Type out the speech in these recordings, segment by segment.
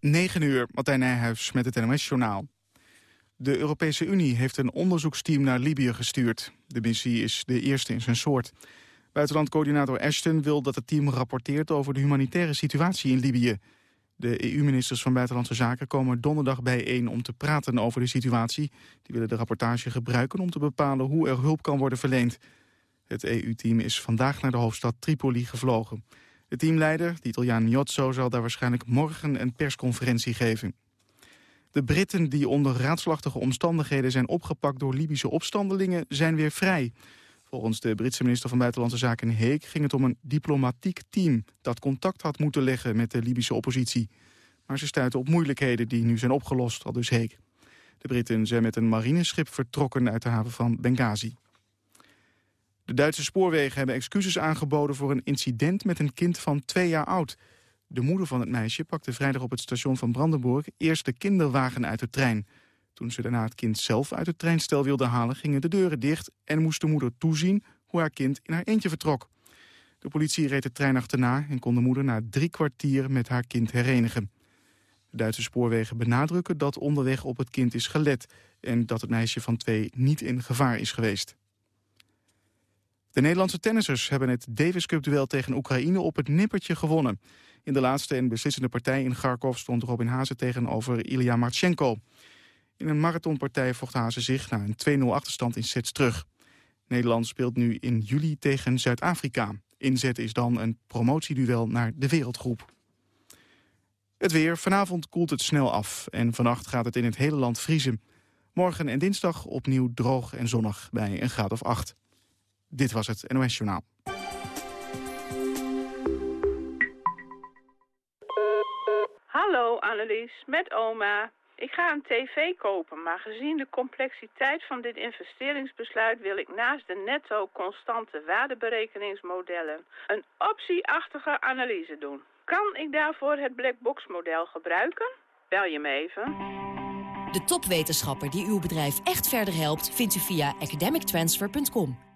9 uur, Martijn Nijhuis met het NOS-journaal. De Europese Unie heeft een onderzoeksteam naar Libië gestuurd. De missie is de eerste in zijn soort. Buitenlandcoördinator Ashton wil dat het team rapporteert over de humanitaire situatie in Libië. De EU-ministers van Buitenlandse Zaken komen donderdag bijeen om te praten over de situatie. Die willen de rapportage gebruiken om te bepalen hoe er hulp kan worden verleend. Het EU-team is vandaag naar de hoofdstad Tripoli gevlogen. De teamleider, de Italiaan Jozzo, zal daar waarschijnlijk morgen een persconferentie geven. De Britten die onder raadslachtige omstandigheden zijn opgepakt door Libische opstandelingen zijn weer vrij. Volgens de Britse minister van Buitenlandse Zaken Heek ging het om een diplomatiek team dat contact had moeten leggen met de Libische oppositie. Maar ze stuiten op moeilijkheden die nu zijn opgelost, al dus Heek. De Britten zijn met een marineschip vertrokken uit de haven van Benghazi. De Duitse spoorwegen hebben excuses aangeboden voor een incident met een kind van twee jaar oud. De moeder van het meisje pakte vrijdag op het station van Brandenburg eerst de kinderwagen uit de trein. Toen ze daarna het kind zelf uit het treinstel wilde halen, gingen de deuren dicht en moest de moeder toezien hoe haar kind in haar eentje vertrok. De politie reed de trein achterna en kon de moeder na drie kwartier met haar kind herenigen. De Duitse spoorwegen benadrukken dat onderweg op het kind is gelet en dat het meisje van twee niet in gevaar is geweest. De Nederlandse tennissers hebben het Davis Cup-duel tegen Oekraïne op het nippertje gewonnen. In de laatste en beslissende partij in Kharkov stond Robin Haase tegenover Ilya Marchenko. In een marathonpartij vocht Haase zich na een 2-0 achterstand in sets terug. Nederland speelt nu in juli tegen Zuid-Afrika. Inzet is dan een promotieduel naar de wereldgroep. Het weer. Vanavond koelt het snel af en vannacht gaat het in het hele land vriezen. Morgen en dinsdag opnieuw droog en zonnig bij een graad of 8. Dit was het NOS Journaal. Hallo Annelies, met oma. Ik ga een tv kopen, maar gezien de complexiteit van dit investeringsbesluit wil ik naast de netto constante waardeberekeningsmodellen een optieachtige analyse doen. Kan ik daarvoor het blackbox model gebruiken? Bel je me even. De topwetenschapper die uw bedrijf echt verder helpt vindt u via academictransfer.com.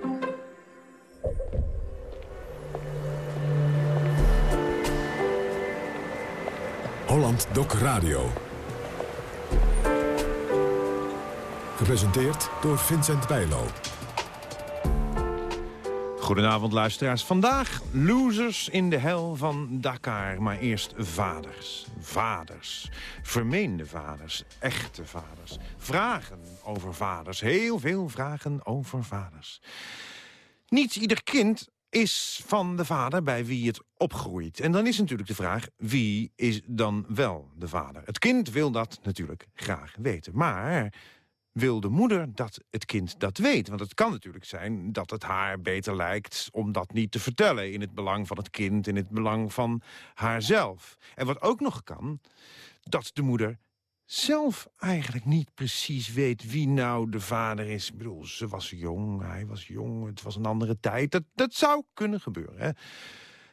Holland Doc Radio. Gepresenteerd door Vincent Bijlo. Goedenavond luisteraars. Vandaag losers in de hel van Dakar. Maar eerst vaders. Vaders. Vermeende vaders. Echte vaders. Vragen over vaders. Heel veel vragen over vaders. Niet ieder kind is van de vader bij wie het opgroeit. En dan is natuurlijk de vraag, wie is dan wel de vader? Het kind wil dat natuurlijk graag weten. Maar wil de moeder dat het kind dat weet? Want het kan natuurlijk zijn dat het haar beter lijkt om dat niet te vertellen... in het belang van het kind, in het belang van haarzelf. En wat ook nog kan, dat de moeder zelf eigenlijk niet precies weet wie nou de vader is. Ik bedoel, ze was jong, hij was jong, het was een andere tijd. Dat, dat zou kunnen gebeuren, hè?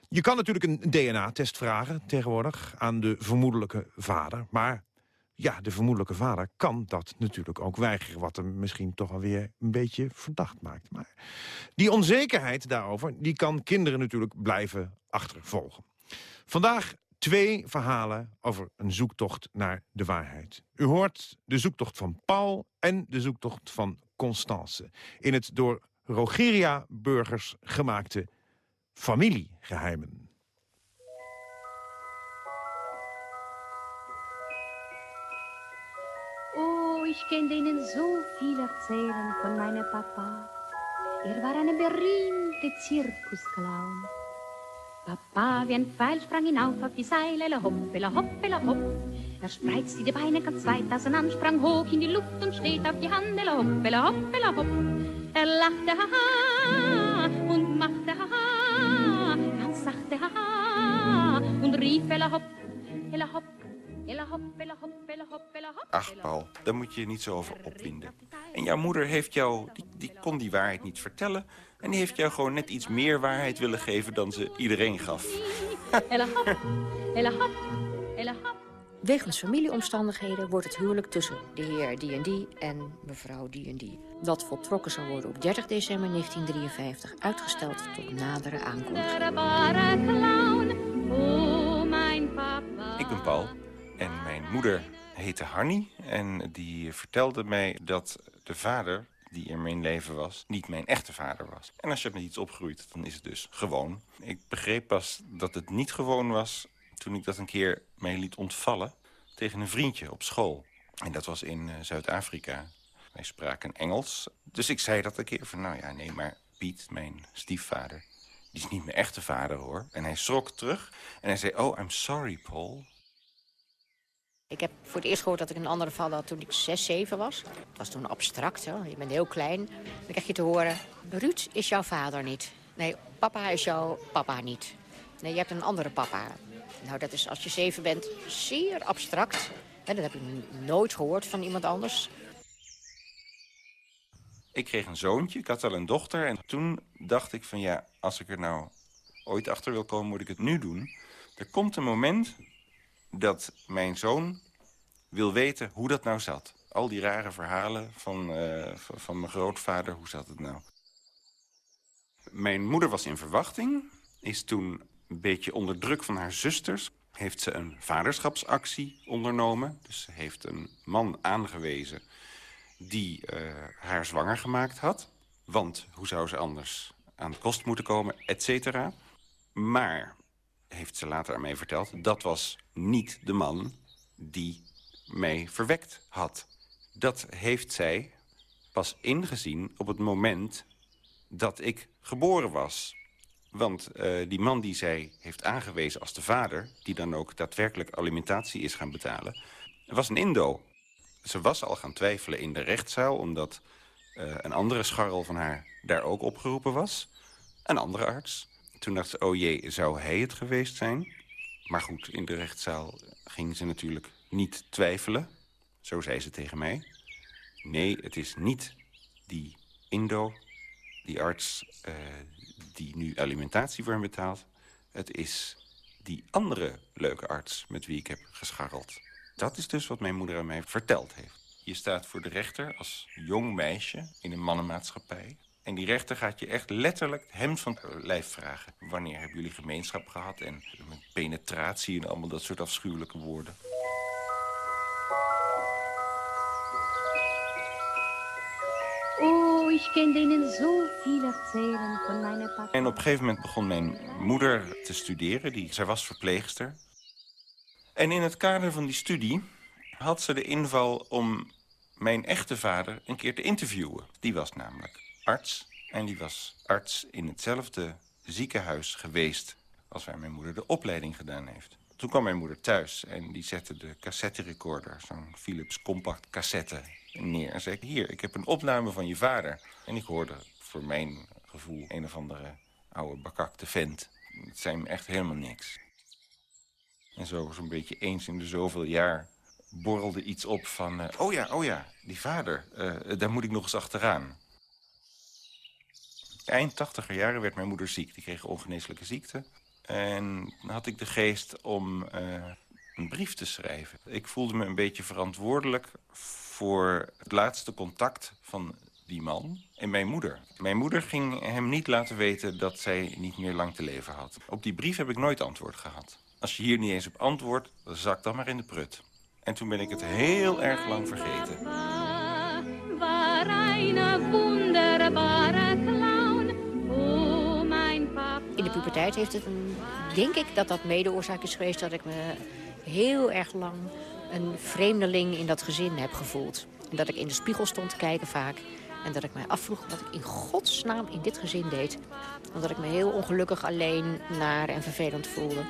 Je kan natuurlijk een DNA-test vragen tegenwoordig aan de vermoedelijke vader. Maar ja, de vermoedelijke vader kan dat natuurlijk ook weigeren... wat hem misschien toch alweer een beetje verdacht maakt. Maar die onzekerheid daarover die kan kinderen natuurlijk blijven achtervolgen. Vandaag twee verhalen over een zoektocht naar de waarheid. U hoort de zoektocht van Paul en de zoektocht van Constance... in het door Rogeria Burgers gemaakte Familiegeheimen. Oh, ich kende Ihnen so viel erzählen von meinem Papa. Er war eine berühmte Zirkusclown. Papa wie ein Pfeil sprang hinauf auf die Seile, hoppela, hoppela, hopp. Er spreizte die Beine ganz weit auseinander, sprang hoch in die Luft und steht auf die Hand, hoppela, hoppela, hopp. Er lachte, haha, und machte, haha, ganz sachte, haha, und rief, hopp. Ach, Paul, daar moet je je niet zo over opwinden. En jouw moeder heeft jou, die, die kon die waarheid niet vertellen... en die heeft jou gewoon net iets meer waarheid willen geven dan ze iedereen gaf. Wegens familieomstandigheden wordt het huwelijk tussen de heer die en die en mevrouw die en die. Dat voltrokken zal worden op 30 december 1953 uitgesteld tot nadere aankondiging. Ik ben Paul en mijn moeder heette Hanny en die vertelde mij dat de vader die in mijn leven was, niet mijn echte vader was. En als je met iets opgroeit, dan is het dus gewoon. Ik begreep pas dat het niet gewoon was toen ik dat een keer mij liet ontvallen tegen een vriendje op school. En dat was in uh, Zuid-Afrika. Wij spraken Engels. Dus ik zei dat een keer van, nou ja, nee, maar Piet, mijn stiefvader... die is niet mijn echte vader, hoor. En hij schrok terug en hij zei, oh, I'm sorry, Paul. Ik heb voor het eerst gehoord dat ik een andere vader had toen ik 6, 7 was. Het was toen abstract, hè? je bent heel klein. Dan krijg je te horen, Ruud is jouw vader niet. Nee, papa is jouw papa niet. Nee, je hebt een andere papa. Nou, dat is als je zeven bent zeer abstract. En dat heb ik nooit gehoord van iemand anders. Ik kreeg een zoontje, ik had al een dochter. En toen dacht ik van ja, als ik er nou ooit achter wil komen, moet ik het nu doen. Er komt een moment dat mijn zoon wil weten hoe dat nou zat. Al die rare verhalen van, uh, van mijn grootvader, hoe zat het nou? Mijn moeder was in verwachting, is toen een beetje onder druk van haar zusters... heeft ze een vaderschapsactie ondernomen. Dus ze heeft een man aangewezen die uh, haar zwanger gemaakt had. Want hoe zou ze anders aan de kost moeten komen, et cetera. Maar, heeft ze later aan mij verteld... dat was niet de man die mij verwekt had. Dat heeft zij pas ingezien op het moment dat ik geboren was. Want uh, die man die zij heeft aangewezen als de vader... die dan ook daadwerkelijk alimentatie is gaan betalen... was een Indo. Ze was al gaan twijfelen in de rechtszaal... omdat uh, een andere scharrel van haar daar ook opgeroepen was. Een andere arts. Toen dacht ze, oh jee, zou hij het geweest zijn? Maar goed, in de rechtszaal ging ze natuurlijk niet twijfelen. Zo zei ze tegen mij. Nee, het is niet die Indo, die arts... Uh, die nu alimentatie voor hem betaalt. Het is die andere leuke arts met wie ik heb gescharreld. Dat is dus wat mijn moeder aan mij verteld heeft. Je staat voor de rechter als jong meisje in een mannenmaatschappij. En die rechter gaat je echt letterlijk het hemd van het lijf vragen. Wanneer hebben jullie gemeenschap gehad? En penetratie en allemaal dat soort afschuwelijke woorden. Oh, ik kende Ihnen zoveel erzählen van mijn papa. En op een gegeven moment begon mijn moeder te studeren. Die, zij was verpleegster. En in het kader van die studie had ze de inval om mijn echte vader een keer te interviewen. Die was namelijk arts. En die was arts in hetzelfde ziekenhuis geweest... als waar mijn moeder de opleiding gedaan heeft. Toen kwam mijn moeder thuis en die zette de cassetterecorder... zo'n Philips compact cassette neer en zei... hier, ik heb een opname van je vader. En ik hoorde voor mijn gevoel een of andere oude bakakte vent. Het me echt helemaal niks. En zo zo'n beetje eens in de zoveel jaar borrelde iets op van... Uh, oh ja, oh ja, die vader, uh, daar moet ik nog eens achteraan. Eind tachtiger jaren werd mijn moeder ziek. Die kreeg ongeneeslijke ziekte. En had ik de geest om uh, een brief te schrijven. Ik voelde me een beetje verantwoordelijk voor het laatste contact van die man en mijn moeder. Mijn moeder ging hem niet laten weten dat zij niet meer lang te leven had. Op die brief heb ik nooit antwoord gehad. Als je hier niet eens op antwoordt, zak dan maar in de prut. En toen ben ik het heel erg lang vergeten. Puberteit heeft het denk ik dat dat mede oorzaak is geweest dat ik me heel erg lang een vreemdeling in dat gezin heb gevoeld. En dat ik in de spiegel stond te kijken vaak. En dat ik mij afvroeg wat ik in godsnaam in dit gezin deed. Omdat ik me heel ongelukkig alleen, naar en vervelend voelde.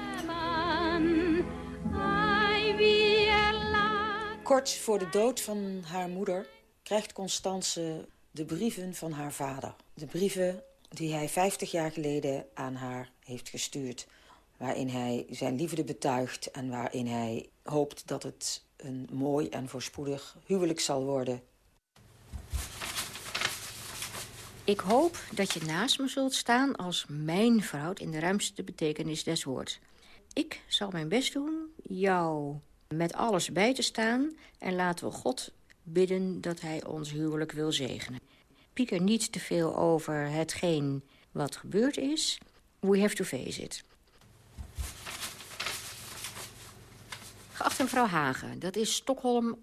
Kort voor de dood van haar moeder krijgt Constance de brieven van haar vader. De brieven die hij 50 jaar geleden aan haar heeft gestuurd. waarin hij zijn liefde betuigt en waarin hij hoopt dat het een mooi en voorspoedig huwelijk zal worden. Ik hoop dat je naast me zult staan als mijn vrouw in de ruimste betekenis des woords. Ik zal mijn best doen jou met alles bij te staan en laten we God bidden dat hij ons huwelijk wil zegenen. Pieker niet te veel over hetgeen wat gebeurd is. We have to face it. Geachte mevrouw Hagen, dat is Stockholm 1811-1953.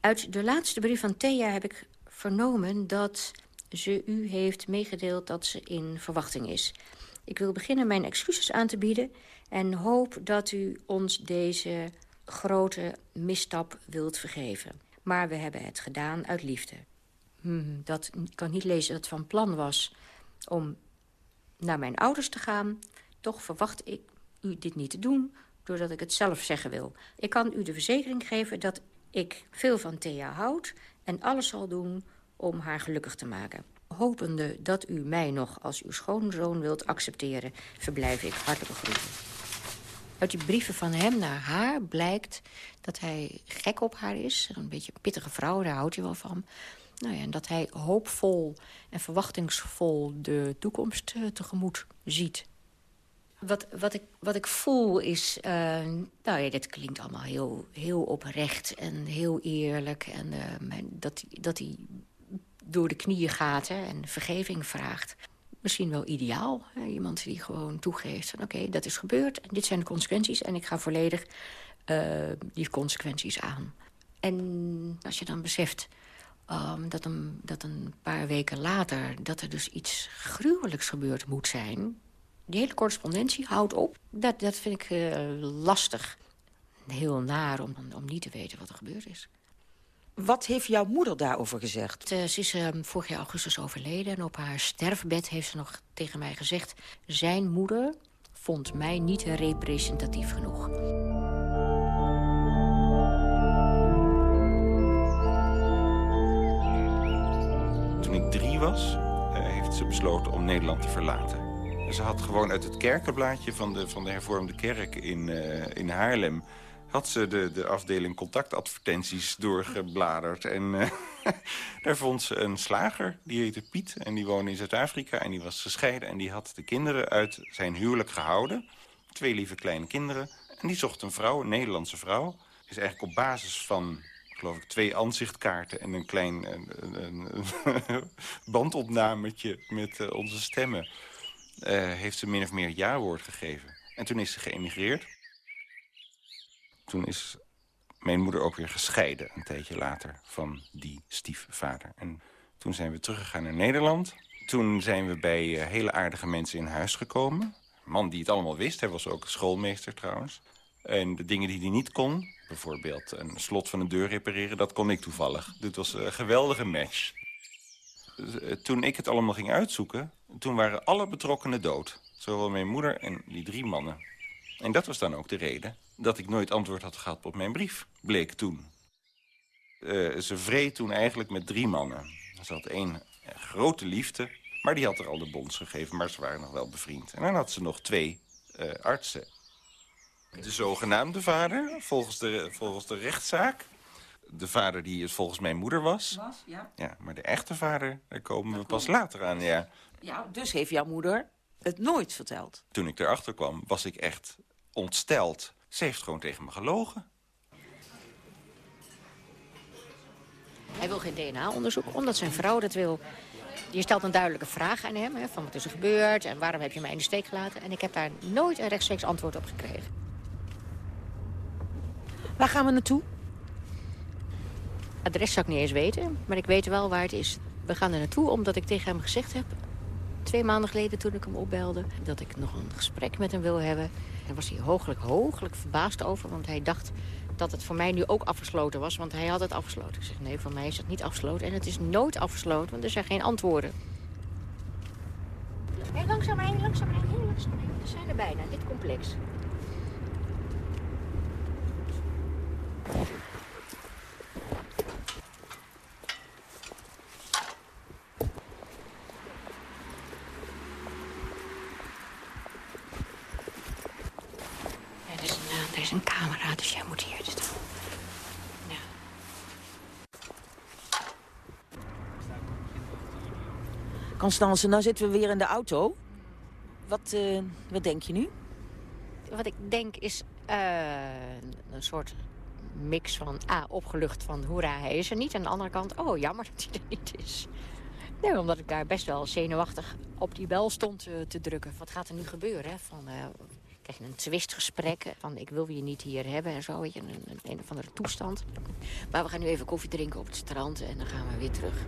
Uit de laatste brief van Thea heb ik vernomen dat ze u heeft meegedeeld dat ze in verwachting is. Ik wil beginnen mijn excuses aan te bieden en hoop dat u ons deze grote misstap wilt vergeven. Maar we hebben het gedaan uit liefde. Hmm, dat kan niet lezen dat het van plan was om naar mijn ouders te gaan. Toch verwacht ik u dit niet te doen, doordat ik het zelf zeggen wil. Ik kan u de verzekering geven dat ik veel van Thea houd... en alles zal doen om haar gelukkig te maken. Hopende dat u mij nog als uw schoonzoon wilt accepteren... verblijf ik hartelijk groeten. Uit die brieven van hem naar haar blijkt dat hij gek op haar is. Een beetje een pittige vrouw, daar houdt hij wel van. Nou ja, en dat hij hoopvol en verwachtingsvol de toekomst uh, tegemoet ziet. Wat, wat, ik, wat ik voel is... Uh, nou ja, dit klinkt allemaal heel, heel oprecht en heel eerlijk. En uh, dat, dat hij door de knieën gaat hè, en vergeving vraagt. Misschien wel ideaal. Hè? Iemand die gewoon toegeeft van oké, dat is gebeurd. En dit zijn de consequenties. En ik ga volledig die consequenties aan. En als je dan beseft um, dat, een, dat een paar weken later... dat er dus iets gruwelijks gebeurd moet zijn die hele correspondentie houdt op. Dat, dat vind ik uh, lastig. Heel naar om, om niet te weten wat er gebeurd is. Wat heeft jouw moeder daarover gezegd? Uh, ze is uh, vorig jaar augustus overleden. En op haar sterfbed heeft ze nog tegen mij gezegd... zijn moeder vond mij niet representatief genoeg. Toen ik drie was, heeft ze besloten om Nederland te verlaten. Ze had gewoon uit het kerkenblaadje van de, van de hervormde kerk in, uh, in Haarlem... had ze de, de afdeling contactadvertenties doorgebladerd. En uh, daar vond ze een slager, die heette Piet. En die woonde in Zuid-Afrika en die was gescheiden. En die had de kinderen uit zijn huwelijk gehouden. Twee lieve kleine kinderen. En die zocht een vrouw, een Nederlandse vrouw. Is eigenlijk op basis van geloof ik, twee aanzichtkaarten en een klein een, bandopnametje met uh, onze stemmen uh, heeft ze min of meer jaarwoord gegeven. En toen is ze geëmigreerd. Toen is mijn moeder ook weer gescheiden, een tijdje later, van die stiefvader. En toen zijn we teruggegaan naar Nederland. Toen zijn we bij uh, hele aardige mensen in huis gekomen. Een man die het allemaal wist, hij was ook schoolmeester trouwens. En de dingen die hij niet kon, bijvoorbeeld een slot van een deur repareren... dat kon ik toevallig. Dit was een geweldige match. Eh, toen ik het allemaal ging uitzoeken... toen waren alle betrokkenen dood. Zowel mijn moeder en die drie mannen. En dat was dan ook de reden dat ik nooit antwoord had gehad op mijn brief, bleek toen. Uh, ze vreed toen eigenlijk met drie mannen. Ze had één grote liefde, maar die had er al de bons gegeven... maar ze waren nog wel bevriend. En dan had ze nog twee uh, artsen. De zogenaamde vader, volgens de, volgens de rechtszaak de vader die het volgens mijn moeder was. Was, ja. Ja, maar de echte vader, daar komen we pas later aan, ja. Ja, dus heeft jouw moeder het nooit verteld? Toen ik erachter kwam, was ik echt ontsteld. Ze heeft gewoon tegen me gelogen. Hij wil geen DNA-onderzoek, omdat zijn vrouw dat wil. Je stelt een duidelijke vraag aan hem, hè, van wat is er gebeurd... en waarom heb je mij in de steek gelaten. En ik heb daar nooit een rechtstreeks antwoord op gekregen. Waar gaan we naartoe? adres zou ik niet eens weten, maar ik weet wel waar het is. We gaan er naartoe omdat ik tegen hem gezegd heb... twee maanden geleden toen ik hem opbelde... dat ik nog een gesprek met hem wil hebben. Daar was hij hooglijk, hooglijk verbaasd over, want hij dacht dat het voor mij nu ook afgesloten was, want hij had het afgesloten. Ik zeg, nee, voor mij is het niet afgesloten. En het is nooit afgesloten, want er zijn geen antwoorden. Heel langzaam heen, langzaam heen, heel langzaam heen. We zijn er bijna, dit complex. Eh, is een camera, dus jij moet hier zitten. Ja. Constance, nou zitten we weer in de auto. Wat, eh, wat denk je nu? Wat ik denk is eh, een soort mix van... A, opgelucht van hoera, hij is er niet. Aan de andere kant, oh, jammer dat hij er niet is. Nee, omdat ik daar best wel zenuwachtig op die bel stond uh, te drukken. Wat gaat er nu gebeuren? Van, uh, krijg je een twistgesprek van ik wil je niet hier hebben en zo. Weet je, een, een, een of andere toestand. Maar we gaan nu even koffie drinken op het strand en dan gaan we weer terug.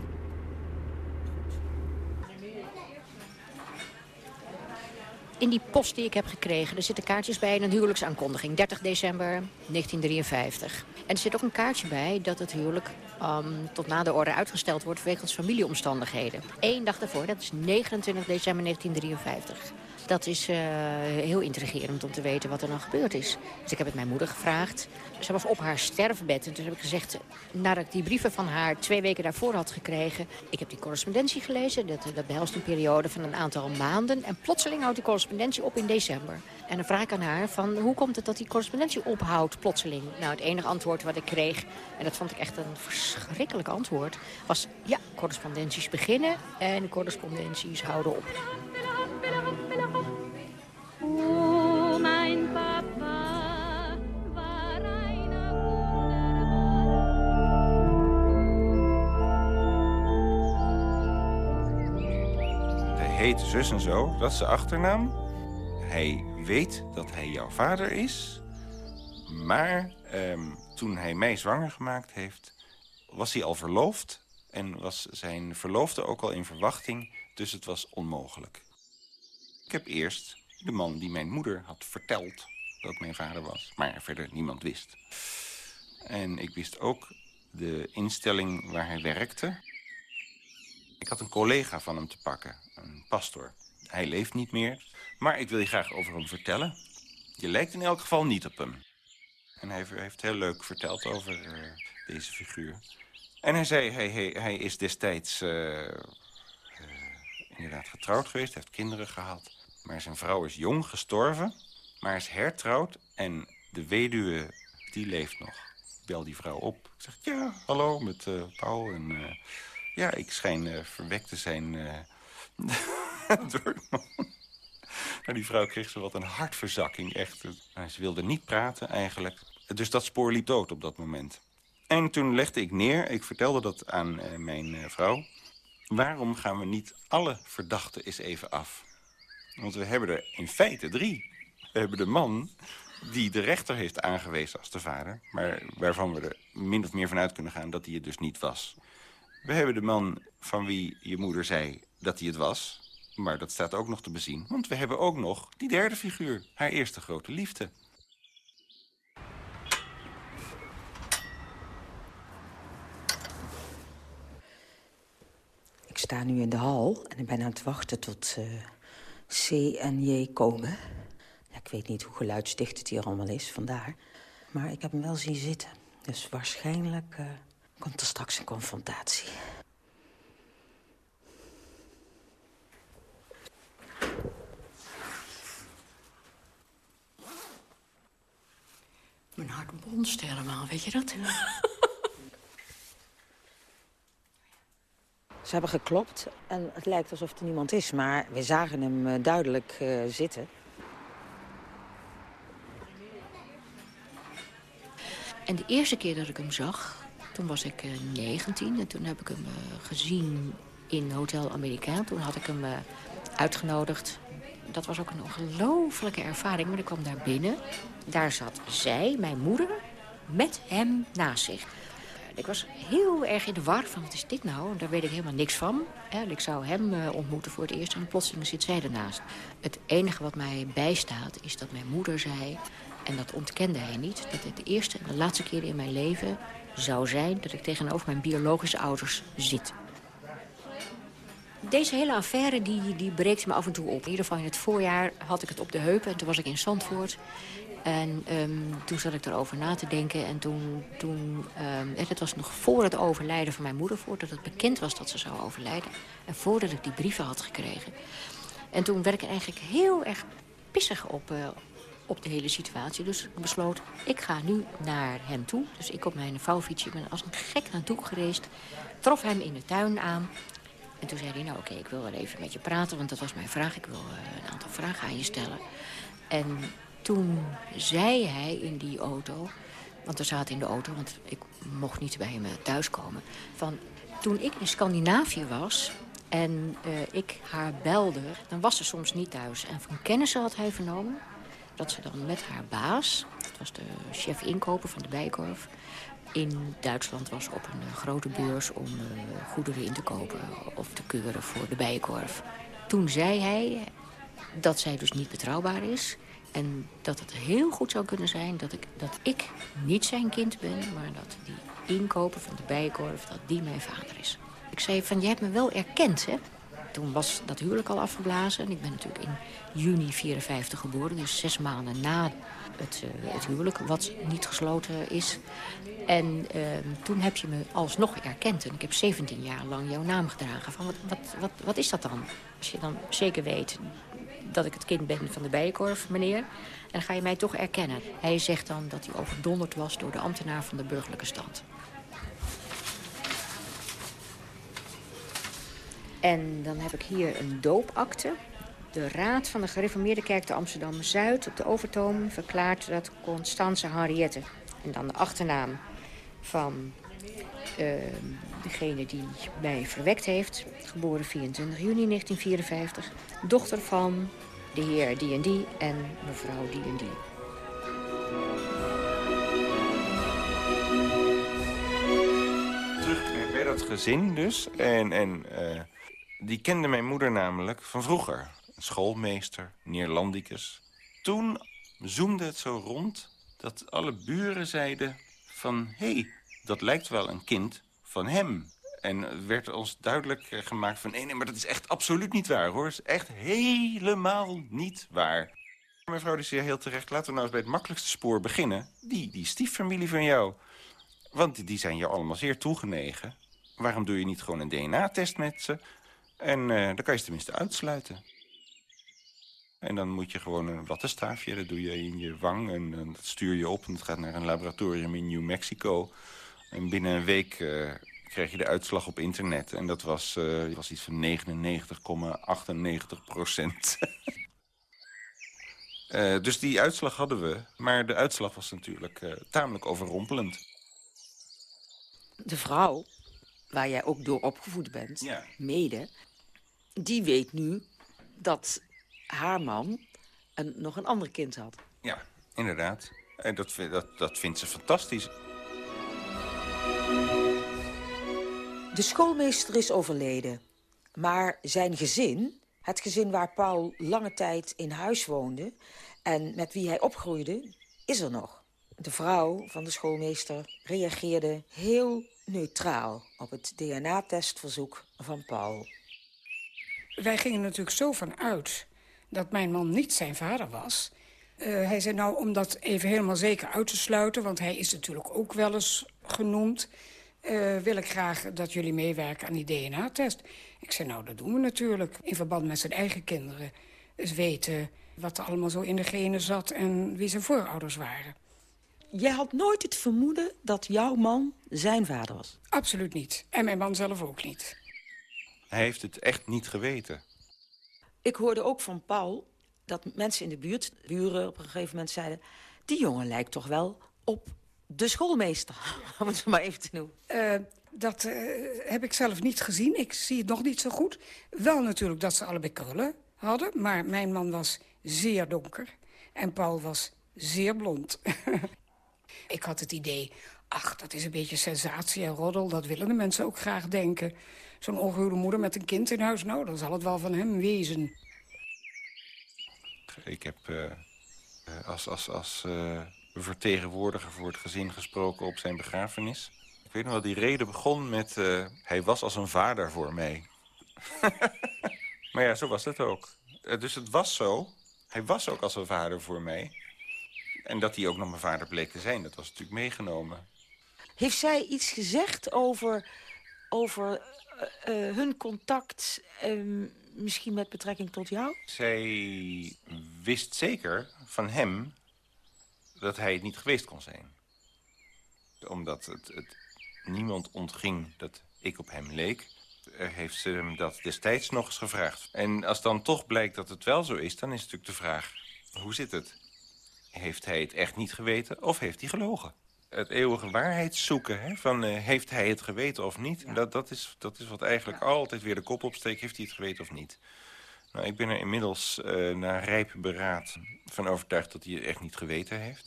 In die post die ik heb gekregen, er zitten kaartjes bij en een huwelijksaankondiging. 30 december 1953. En er zit ook een kaartje bij dat het huwelijk um, tot na de orde uitgesteld wordt... wegens familieomstandigheden. Eén dag daarvoor, dat is 29 december 1953 dat is uh, heel intrigerend om te weten wat er dan gebeurd is. Dus ik heb het mijn moeder gevraagd. Ze was op haar sterfbed. En toen heb ik gezegd, nadat ik die brieven van haar twee weken daarvoor had gekregen... ik heb die correspondentie gelezen. Dat, dat behelst een periode van een aantal maanden. En plotseling houdt die correspondentie op in december. En dan vraag ik aan haar van, hoe komt het dat die correspondentie ophoudt plotseling? Nou, het enige antwoord wat ik kreeg, en dat vond ik echt een verschrikkelijk antwoord... was, ja, correspondenties beginnen en correspondenties houden op. heet zus en zo, dat is zijn achternaam. Hij weet dat hij jouw vader is. Maar ehm, toen hij mij zwanger gemaakt heeft, was hij al verloofd. En was zijn verloofde ook al in verwachting, dus het was onmogelijk. Ik heb eerst de man die mijn moeder had verteld dat mijn vader was. Maar verder niemand wist. En ik wist ook de instelling waar hij werkte. Ik had een collega van hem te pakken, een pastor. Hij leeft niet meer, maar ik wil je graag over hem vertellen. Je lijkt in elk geval niet op hem. En hij heeft heel leuk verteld over uh, deze figuur. En hij zei, hij, hij, is destijds uh, uh, inderdaad getrouwd geweest, heeft kinderen gehad. Maar zijn vrouw is jong gestorven, maar is hertrouwd. En de weduwe, die leeft nog. Ik bel die vrouw op. Ik zeg, ja, hallo, met Paul. En ja, ik schijn uh, verwekt te zijn door nou, die vrouw kreeg ze wat een hartverzakking, echt. Nou, ze wilde niet praten, eigenlijk. Dus dat spoor liep dood op dat moment. En toen legde ik neer, ik vertelde dat aan mijn vrouw... waarom gaan we niet alle verdachten eens even af? Want we hebben er in feite drie. We hebben de man die de rechter heeft aangewezen als de vader... maar waarvan we er min of meer vanuit kunnen gaan dat hij het dus niet was. We hebben de man van wie je moeder zei dat hij het was... maar dat staat ook nog te bezien. Want we hebben ook nog die derde figuur, haar eerste grote liefde. Ik sta nu in de hal en ik ben aan het wachten tot... Uh C en J komen. Ja, ik weet niet hoe geluidsdicht het hier allemaal is, vandaar. Maar ik heb hem wel zien zitten. Dus waarschijnlijk uh, komt er straks een confrontatie. Mijn hart bonst helemaal, weet je dat? Ze hebben geklopt en het lijkt alsof er niemand is. Maar we zagen hem uh, duidelijk uh, zitten. En de eerste keer dat ik hem zag, toen was ik uh, 19. En toen heb ik hem gezien in Hotel Amerikaan. Toen had ik hem uitgenodigd. Dat was ook een ongelofelijke ervaring. Maar ik kwam daar binnen. Daar zat zij, mijn moeder, met hem naast zich. Ik was heel erg in de war van, wat is dit nou? Daar weet ik helemaal niks van. Ik zou hem ontmoeten voor het eerst en plotseling zit zij ernaast. Het enige wat mij bijstaat is dat mijn moeder zei... en dat ontkende hij niet... dat het de eerste en de laatste keer in mijn leven zou zijn... dat ik tegenover mijn biologische ouders zit. Deze hele affaire die, die breekt me af en toe op. In ieder geval in het voorjaar had ik het op de heupen en toen was ik in Zandvoort. En um, toen zat ik erover na te denken. En toen, toen um, het was nog voor het overlijden van mijn moeder, voordat het bekend was dat ze zou overlijden. En voordat ik die brieven had gekregen. En toen werd ik eigenlijk heel erg pissig op, uh, op de hele situatie. Dus ik besloot, ik ga nu naar hem toe. Dus ik op mijn vouwfietsje, ik ben als een gek naartoe gereisd. Trof hem in de tuin aan. En toen zei hij, nou oké, ik wil wel even met je praten... want dat was mijn vraag, ik wil uh, een aantal vragen aan je stellen. En toen zei hij in die auto... want we zaten in de auto, want ik mocht niet bij hem thuiskomen... van toen ik in Scandinavië was en uh, ik haar belde, dan was ze soms niet thuis. En van kennissen had hij vernomen dat ze dan met haar baas... dat was de chef inkoper van de Bijkorf... in Duitsland was op een uh, grote beurs om uh, goederen in te kopen... of te keuren voor de Bijenkorf. Toen zei hij dat zij dus niet betrouwbaar is... en dat het heel goed zou kunnen zijn dat ik, dat ik niet zijn kind ben... maar dat die inkoper van de Bijenkorf, dat die mijn vader is. Ik zei van, je hebt me wel erkend, hè? Toen was dat huwelijk al afgeblazen. En ik ben natuurlijk in juni 54 geboren. Dus zes maanden na het, uh, het huwelijk, wat niet gesloten is. En uh, toen heb je me alsnog erkend. En ik heb 17 jaar lang jouw naam gedragen. Van wat, wat, wat, wat is dat dan? Als je dan zeker weet dat ik het kind ben van de Bijenkorf, meneer. En dan ga je mij toch erkennen. Hij zegt dan dat hij overdonderd was door de ambtenaar van de burgerlijke stand. En dan heb ik hier een doopakte. De Raad van de Gereformeerde Kerk te Amsterdam-Zuid op de Overtoom verklaart dat Constance Henriette... en dan de achternaam van uh, degene die mij verwekt heeft... geboren 24 juni 1954, dochter van de heer die en die en mevrouw die en die. Terug bij dat gezin dus. En, en uh, die kende mijn moeder namelijk van vroeger. Schoolmeester, Neerlandicus. Toen zoomde het zo rond dat alle buren zeiden van... hé, hey, dat lijkt wel een kind van hem. En werd ons duidelijk gemaakt van... nee, nee, maar dat is echt absoluut niet waar, hoor. Is echt helemaal niet waar. Mevrouw die zei heel terecht, laten we nou eens bij het makkelijkste spoor beginnen. Die, die stieffamilie van jou. Want die zijn je allemaal zeer toegenegen. Waarom doe je niet gewoon een DNA-test met ze... En uh, dan kan je ze tenminste uitsluiten. En dan moet je gewoon een wattenstaafje, dat doe je in je wang... en, en dat stuur je op en dat gaat naar een laboratorium in New Mexico. En binnen een week uh, kreeg je de uitslag op internet. En dat was, uh, was iets van 99,98 procent. uh, dus die uitslag hadden we. Maar de uitslag was natuurlijk tamelijk overrompelend. De vrouw, waar jij ook door opgevoed bent, ja. mede... die weet nu dat haar man een, nog een ander kind had. Ja, inderdaad. En dat, dat, dat vindt ze fantastisch. De schoolmeester is overleden. Maar zijn gezin, het gezin waar Paul lange tijd in huis woonde... en met wie hij opgroeide, is er nog. De vrouw van de schoolmeester reageerde heel neutraal... op het DNA-testverzoek van Paul. Wij gingen natuurlijk zo van uit dat mijn man niet zijn vader was... Uh, hij zei nou, om dat even helemaal zeker uit te sluiten... want hij is natuurlijk ook wel eens genoemd... Uh, wil ik graag dat jullie meewerken aan die DNA-test. Ik zei, nou, dat doen we natuurlijk. In verband met zijn eigen kinderen. Dus weten wat er allemaal zo in de genen zat... en wie zijn voorouders waren. Jij had nooit het vermoeden dat jouw man zijn vader was? Absoluut niet. En mijn man zelf ook niet. Hij heeft het echt niet geweten. Ik hoorde ook van Paul dat mensen in de buurt, buren op een gegeven moment zeiden... die jongen lijkt toch wel op de schoolmeester, om het maar even te noemen. Uh, dat uh, heb ik zelf niet gezien. Ik zie het nog niet zo goed. Wel natuurlijk dat ze allebei krullen hadden. Maar mijn man was zeer donker. En Paul was zeer blond. ik had het idee... ach, dat is een beetje sensatie en roddel. Dat willen de mensen ook graag denken. Zo'n ongehuwde moeder met een kind in huis. Nou, dan zal het wel van hem wezen. Ik heb uh, als... als, als vertegenwoordiger voor het gezin gesproken op zijn begrafenis. Ik weet nog wel, die reden begon met... Uh, hij was als een vader voor mij. maar ja, zo was het ook. Dus het was zo. Hij was ook als een vader voor mij. En dat hij ook nog mijn vader bleek te zijn, dat was natuurlijk meegenomen. Heeft zij iets gezegd over, over uh, hun contact... misschien met betrekking tot jou? Zij wist zeker van hem dat hij het niet geweest kon zijn. Omdat het, het niemand ontging dat ik op hem leek... heeft ze hem dat destijds nog eens gevraagd. En als dan toch blijkt dat het wel zo is, dan is natuurlijk de vraag... hoe zit het? Heeft hij het echt niet geweten of heeft hij gelogen? Het eeuwige waarheid zoeken, hè? van uh, heeft hij het geweten of niet? Dat, dat, is, dat is wat eigenlijk altijd weer de kop opsteekt. Heeft hij het geweten of niet? Nou, ik ben er inmiddels uh, na rijp beraad van overtuigd dat hij het echt niet geweten heeft.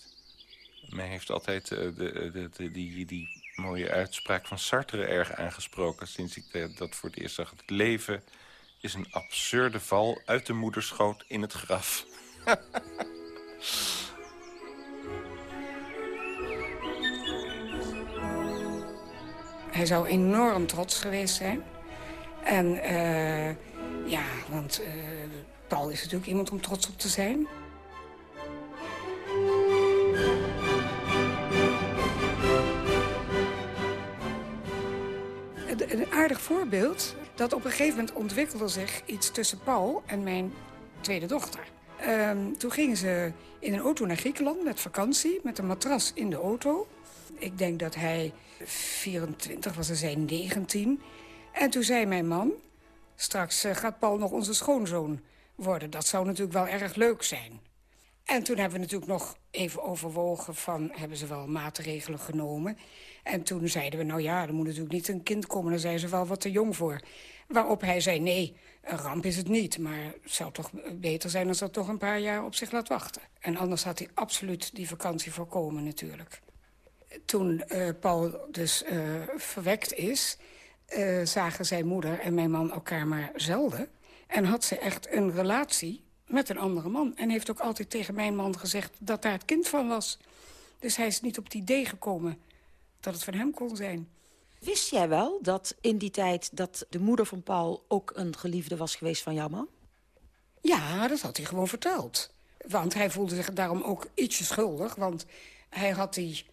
Mij heeft altijd uh, de, de, de, die, die mooie uitspraak van Sartre erg aangesproken... sinds ik dat voor het eerst zag. Het leven is een absurde val uit de moederschoot in het graf. Hij zou enorm trots geweest zijn. En uh, ja, want uh, Paul is natuurlijk iemand om trots op te zijn. Een aardig voorbeeld, dat op een gegeven moment ontwikkelde zich iets tussen Paul en mijn tweede dochter. Um, toen gingen ze in een auto naar Griekenland met vakantie, met een matras in de auto. Ik denk dat hij 24 was, en zij 19. En toen zei mijn man, straks uh, gaat Paul nog onze schoonzoon worden. Dat zou natuurlijk wel erg leuk zijn. En toen hebben we natuurlijk nog even overwogen van... hebben ze wel maatregelen genomen. En toen zeiden we, nou ja, er moet natuurlijk niet een kind komen. Daar zijn ze wel wat te jong voor. Waarop hij zei, nee, een ramp is het niet. Maar het zou toch beter zijn als dat toch een paar jaar op zich laat wachten. En anders had hij absoluut die vakantie voorkomen natuurlijk. Toen uh, Paul dus uh, verwekt is... Uh, zagen zijn moeder en mijn man elkaar maar zelden. En had ze echt een relatie met een andere man. En heeft ook altijd tegen mijn man gezegd dat daar het kind van was. Dus hij is niet op het idee gekomen dat het van hem kon zijn. Wist jij wel dat in die tijd dat de moeder van Paul ook een geliefde was geweest van jouw man? Ja, dat had hij gewoon verteld. Want hij voelde zich daarom ook ietsje schuldig. Want hij had die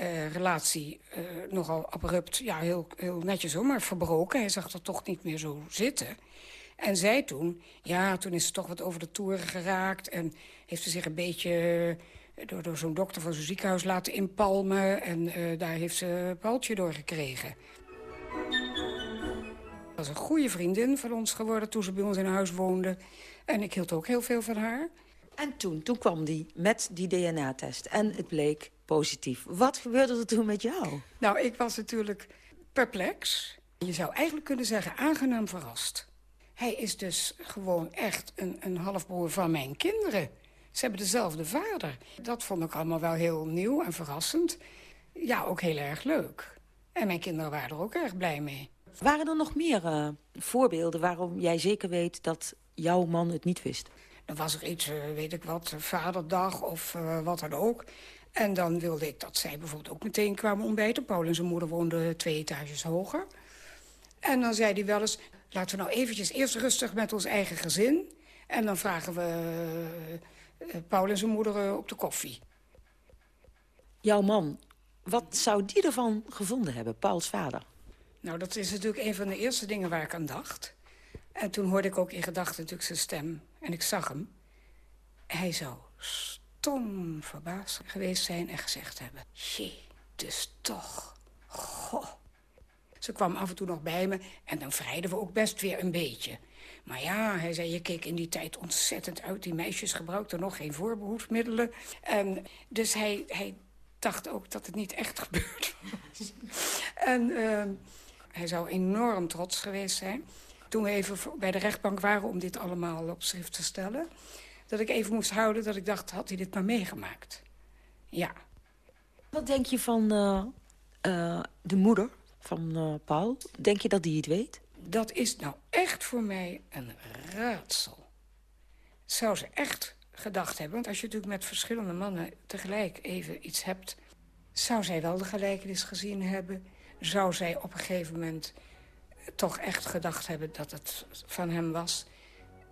uh, relatie uh, nogal abrupt, ja, heel, heel netjes hoor, maar verbroken. Hij zag dat toch niet meer zo zitten. En zij toen, ja, toen is ze toch wat over de toeren geraakt... en heeft ze zich een beetje door, door zo'n dokter van zo'n ziekenhuis laten inpalmen... en daar heeft ze een paaltje door gekregen. Ze was een goede vriendin van ons geworden toen ze bij ons in huis woonde. En ik hield ook heel veel van haar. En toen, toen kwam die met die DNA-test en het bleek positief. Wat gebeurde er toen met jou? Nou, ik was natuurlijk perplex. Je zou eigenlijk kunnen zeggen aangenaam verrast. Hij is dus gewoon echt een, een halfbroer van mijn kinderen. Ze hebben dezelfde vader. Dat vond ik allemaal wel heel nieuw en verrassend. Ja, ook heel erg leuk. En mijn kinderen waren er ook erg blij mee. Waren er nog meer uh, voorbeelden waarom jij zeker weet dat jouw man het niet wist? Dan was er iets, uh, weet ik wat, vaderdag of uh, wat dan ook. En dan wilde ik dat zij bijvoorbeeld ook meteen kwamen ontbijten. Paul en zijn moeder woonden twee etages hoger. En dan zei hij wel eens, laten we nou eventjes eerst rustig met ons eigen gezin... en dan vragen we uh, Paul en zijn moeder op de koffie. Jouw man, wat zou die ervan gevonden hebben, Pauls vader? Nou, dat is natuurlijk een van de eerste dingen waar ik aan dacht. En toen hoorde ik ook in gedachten natuurlijk zijn stem. En ik zag hem. Hij zou stom verbaasd geweest zijn en gezegd hebben... Jee, dus toch. Goh. Ze kwam af en toe nog bij me en dan vrijden we ook best weer een beetje. Maar ja, hij zei, je keek in die tijd ontzettend uit. Die meisjes gebruikten nog geen voorbehoedsmiddelen. En dus hij, hij dacht ook dat het niet echt gebeurd was. en uh, hij zou enorm trots geweest zijn. Toen we even bij de rechtbank waren om dit allemaal op schrift te stellen... dat ik even moest houden dat ik dacht, had hij dit maar meegemaakt? Ja. Wat denk je van uh, uh, de moeder van uh, Paul? Denk je dat die het weet? Dat is nou echt voor mij een raadsel. Zou ze echt gedacht hebben... want als je natuurlijk met verschillende mannen tegelijk even iets hebt... zou zij wel de gelijkenis gezien hebben? Zou zij op een gegeven moment toch echt gedacht hebben dat het van hem was?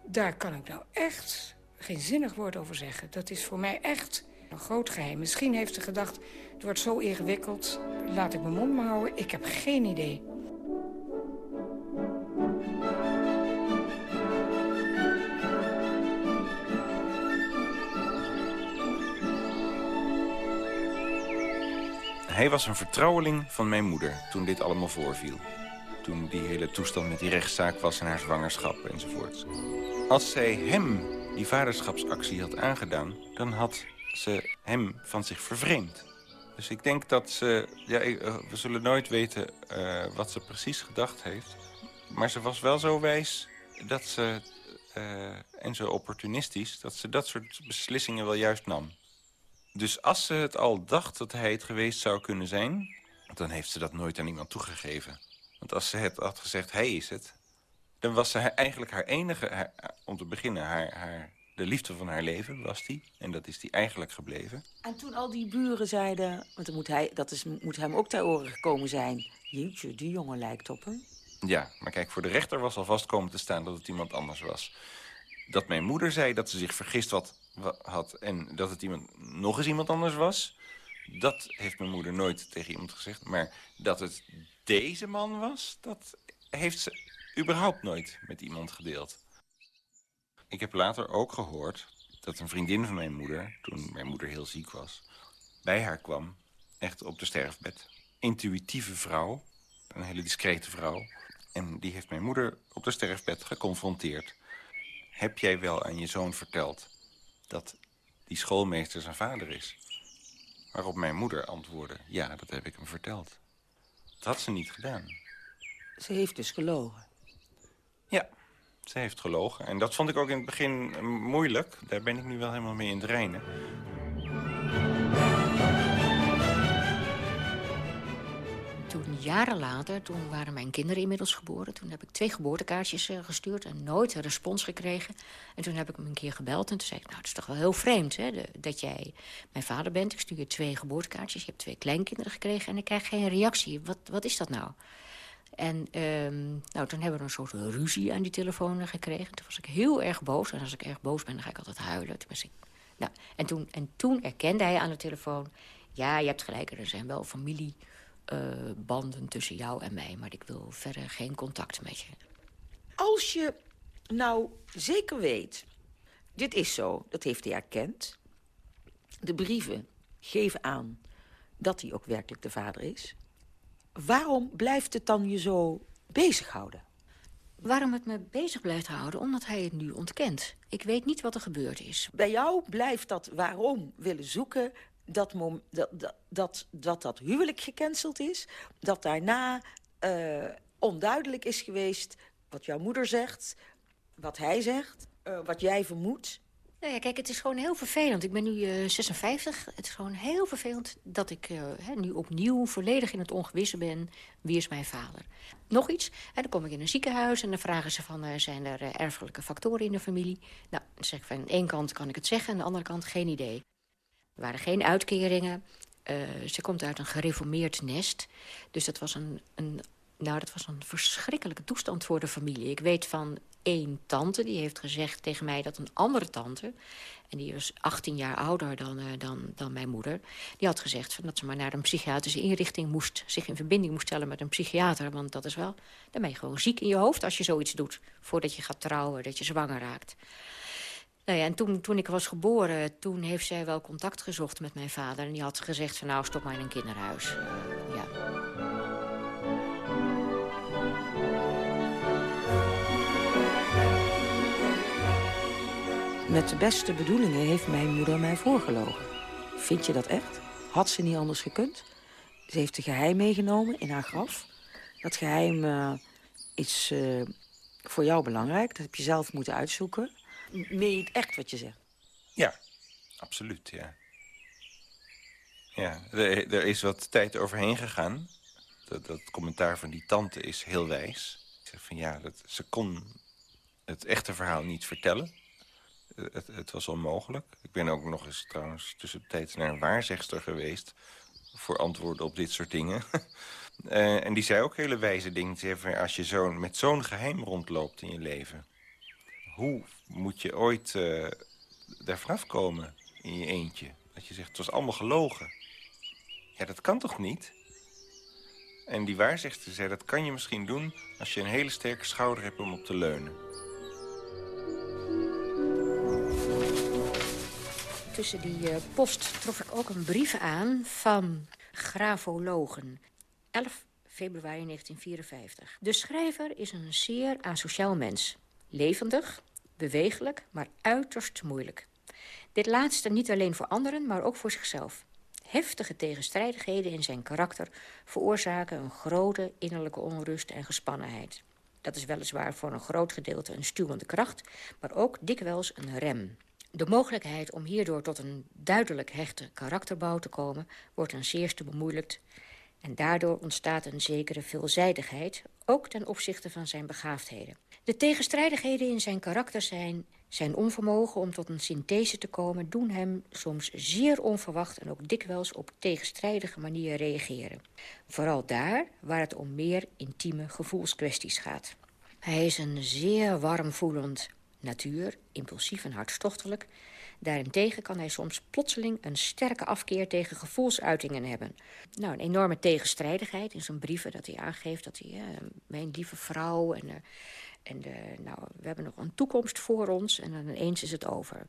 Daar kan ik nou echt geen zinnig woord over zeggen. Dat is voor mij echt een groot geheim. Misschien heeft ze gedacht, het wordt zo ingewikkeld. Laat ik mijn mond maar houden. Ik heb geen idee. Hij was een vertrouweling van mijn moeder toen dit allemaal voorviel. Toen die hele toestand met die rechtszaak was en haar zwangerschap enzovoort. Als zij hem die vaderschapsactie had aangedaan... dan had ze hem van zich vervreemd. Dus ik denk dat ze... Ja, eh, we zullen nooit weten uh, wat ze precies gedacht heeft. Maar ze was wel zo wijs dat ze... Uh, en zo opportunistisch... dat ze dat soort beslissingen wel juist nam. Dus als ze het al dacht dat hij het geweest zou kunnen zijn... dan heeft ze dat nooit aan iemand toegegeven. Want als ze het had gezegd, hij is het... dan was ze eigenlijk haar enige, om te beginnen, haar, haar, de liefde van haar leven was die. En dat is die eigenlijk gebleven. En toen al die buren zeiden, want dan moet, hij, dat is, moet hem ook ter oren gekomen zijn... jeetje, die jongen lijkt op hem. Ja, maar kijk, voor de rechter was alvast komen te staan dat het iemand anders was. Dat mijn moeder zei dat ze zich vergist wat, had en dat het iemand, nog eens iemand anders was... dat heeft mijn moeder nooit tegen iemand gezegd. Maar dat het deze man was, dat heeft ze überhaupt nooit met iemand gedeeld. Ik heb later ook gehoord dat een vriendin van mijn moeder... toen mijn moeder heel ziek was, bij haar kwam. Echt op de sterfbed. Intuïtieve vrouw, een hele discrete vrouw. En die heeft mijn moeder op de sterfbed geconfronteerd. Heb jij wel aan je zoon verteld dat die schoolmeester zijn vader is? Waarop mijn moeder antwoordde, ja, dat heb ik hem verteld. Dat had ze niet gedaan. Ze heeft dus gelogen? Ja, ze heeft gelogen. En dat vond ik ook in het begin moeilijk. Daar ben ik nu wel helemaal mee in het reinen. Toen, jaren later, toen waren mijn kinderen inmiddels geboren. Toen heb ik twee geboortekaartjes uh, gestuurd en nooit een respons gekregen. En toen heb ik hem een keer gebeld en toen zei ik... nou, het is toch wel heel vreemd hè, dat jij mijn vader bent. Ik stuur je twee geboortekaartjes, je hebt twee kleinkinderen gekregen... en ik krijg geen reactie. Wat, wat is dat nou? En um, nou, toen hebben we een soort ruzie aan die telefoon gekregen. Toen was ik heel erg boos. En als ik erg boos ben, dan ga ik altijd huilen. Toen ik... nou, en, toen, en toen erkende hij aan de telefoon... ja, je hebt gelijk, er zijn wel familiebanden uh, tussen jou en mij... maar ik wil verder geen contact met je. Als je nou zeker weet... dit is zo, dat heeft hij erkend... de brieven geven aan dat hij ook werkelijk de vader is waarom blijft het dan je zo bezighouden? Waarom het me bezig blijft houden? Omdat hij het nu ontkent. Ik weet niet wat er gebeurd is. Bij jou blijft dat waarom willen zoeken... dat dat, dat, dat, dat huwelijk gecanceld is. Dat daarna uh, onduidelijk is geweest wat jouw moeder zegt... wat hij zegt, uh, wat jij vermoedt. Nou ja, kijk, het is gewoon heel vervelend. Ik ben nu uh, eh, 56. Het is gewoon heel vervelend dat ik nu opnieuw volledig in het ongewisse ben. Wie is mijn vader? Nog iets, hè, dan kom ik in een ziekenhuis en dan vragen ze van... Zijn er erfelijke factoren in de familie? Nou, dan zeg ik van, aan de ene kant kan ik het zeggen... aan de andere kant geen idee. Er waren geen uitkeringen. ze komt uit een gereformeerd nest. Dus dat was een, een nou, dat was een verschrikkelijke toestand voor de familie. Ik weet van één tante, die heeft gezegd tegen mij dat een andere tante... en die was 18 jaar ouder dan, uh, dan, dan mijn moeder... die had gezegd van dat ze maar naar een psychiatrische inrichting moest... zich in verbinding moest stellen met een psychiater. Want dat is wel, dan ben je gewoon ziek in je hoofd als je zoiets doet... voordat je gaat trouwen, dat je zwanger raakt. Nou ja, en toen, toen ik was geboren, toen heeft zij wel contact gezocht met mijn vader... en die had gezegd van nou, stop maar in een kinderhuis. Ja. Met de beste bedoelingen heeft mijn moeder mij voorgelogen. Vind je dat echt? Had ze niet anders gekund? Ze heeft een geheim meegenomen in haar graf. Dat geheim uh, is uh, voor jou belangrijk. Dat heb je zelf moeten uitzoeken. Meen je het echt wat je zegt? Ja, absoluut, ja. Ja, er, er is wat tijd overheen gegaan. Dat, dat, commentaar van die tante is heel wijs. Ik zeg van ja, dat, ze kon het echte verhaal niet vertellen het, het, was onmogelijk. Ik ben ook nog eens trouwens tussentijds naar een waarzegster geweest... voor antwoorden op dit soort dingen. uh, en die zei ook hele wijze dingen. Als je zo, met zo'n geheim rondloopt in je leven... hoe moet je ooit uh, daar vanaf komen in je eentje? Dat je zegt, het was allemaal gelogen. Ja, dat kan toch niet? En die waarzegster zei, dat kan je misschien doen... als je een hele sterke schouder hebt om op te leunen. tussen die uh, post trof ik ook een brief aan van Grafologen. 11 februari 1954. De schrijver is een zeer asociaal mens. Levendig, bewegelijk, maar uiterst moeilijk. Dit laatste niet alleen voor anderen, maar ook voor zichzelf. Heftige tegenstrijdigheden in zijn karakter veroorzaken een grote innerlijke onrust en gespannenheid. Dat is weliswaar voor een groot gedeelte een stuwende kracht, maar ook dikwijls een rem. De mogelijkheid om hierdoor tot een duidelijk hechte karakterbouw te komen... wordt ten zeerste bemoeilijkt en daardoor ontstaat een zekere veelzijdigheid... ook ten opzichte van zijn begaafdheden. De tegenstrijdigheden in zijn karakter zijn... zijn onvermogen om tot een synthese te komen... doen hem soms zeer onverwacht en ook dikwijls op tegenstrijdige manieren reageren. Vooral daar waar het om meer intieme gevoelskwesties gaat. Hij is een zeer warmvoelend natuur, impulsief en hartstochtelijk. Daarentegen kan hij soms plotseling een sterke afkeer tegen gevoelsuitingen hebben. Nou, een enorme tegenstrijdigheid in zijn brieven dat hij aangeeft dat hij, uh, mijn lieve vrouw en, uh, en uh, nou, we hebben nog een toekomst voor ons en dan ineens is het over.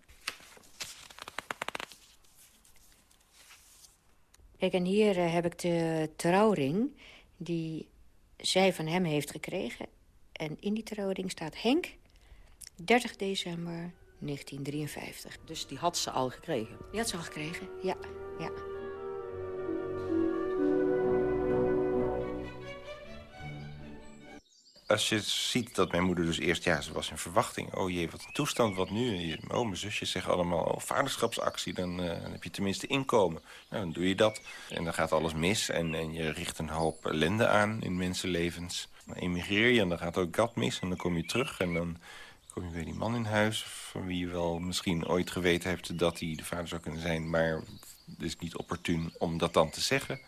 Kijk, en hier heb ik de trouwring die zij van hem heeft gekregen. En in die trouwring staat Henk, 30 december 1953. Dus die had ze al gekregen? Die had ze al gekregen, ja. ja. Als je ziet dat mijn moeder dus eerst... ja, ze was in verwachting. Oh jee, wat een toestand, wat nu? Oh, mijn zusjes zeggen allemaal... oh, vaderschapsactie, dan, uh, dan heb je tenminste inkomen. Nou, dan doe je dat. En dan gaat alles mis en, en je richt een hoop ellende aan in mensenlevens. Dan emigreer je en dan gaat ook dat mis en dan kom je terug... en dan kom je bij die man in huis... van wie je wel misschien ooit geweten hebt dat hij de vader zou kunnen zijn... maar het is niet opportun om dat dan te zeggen.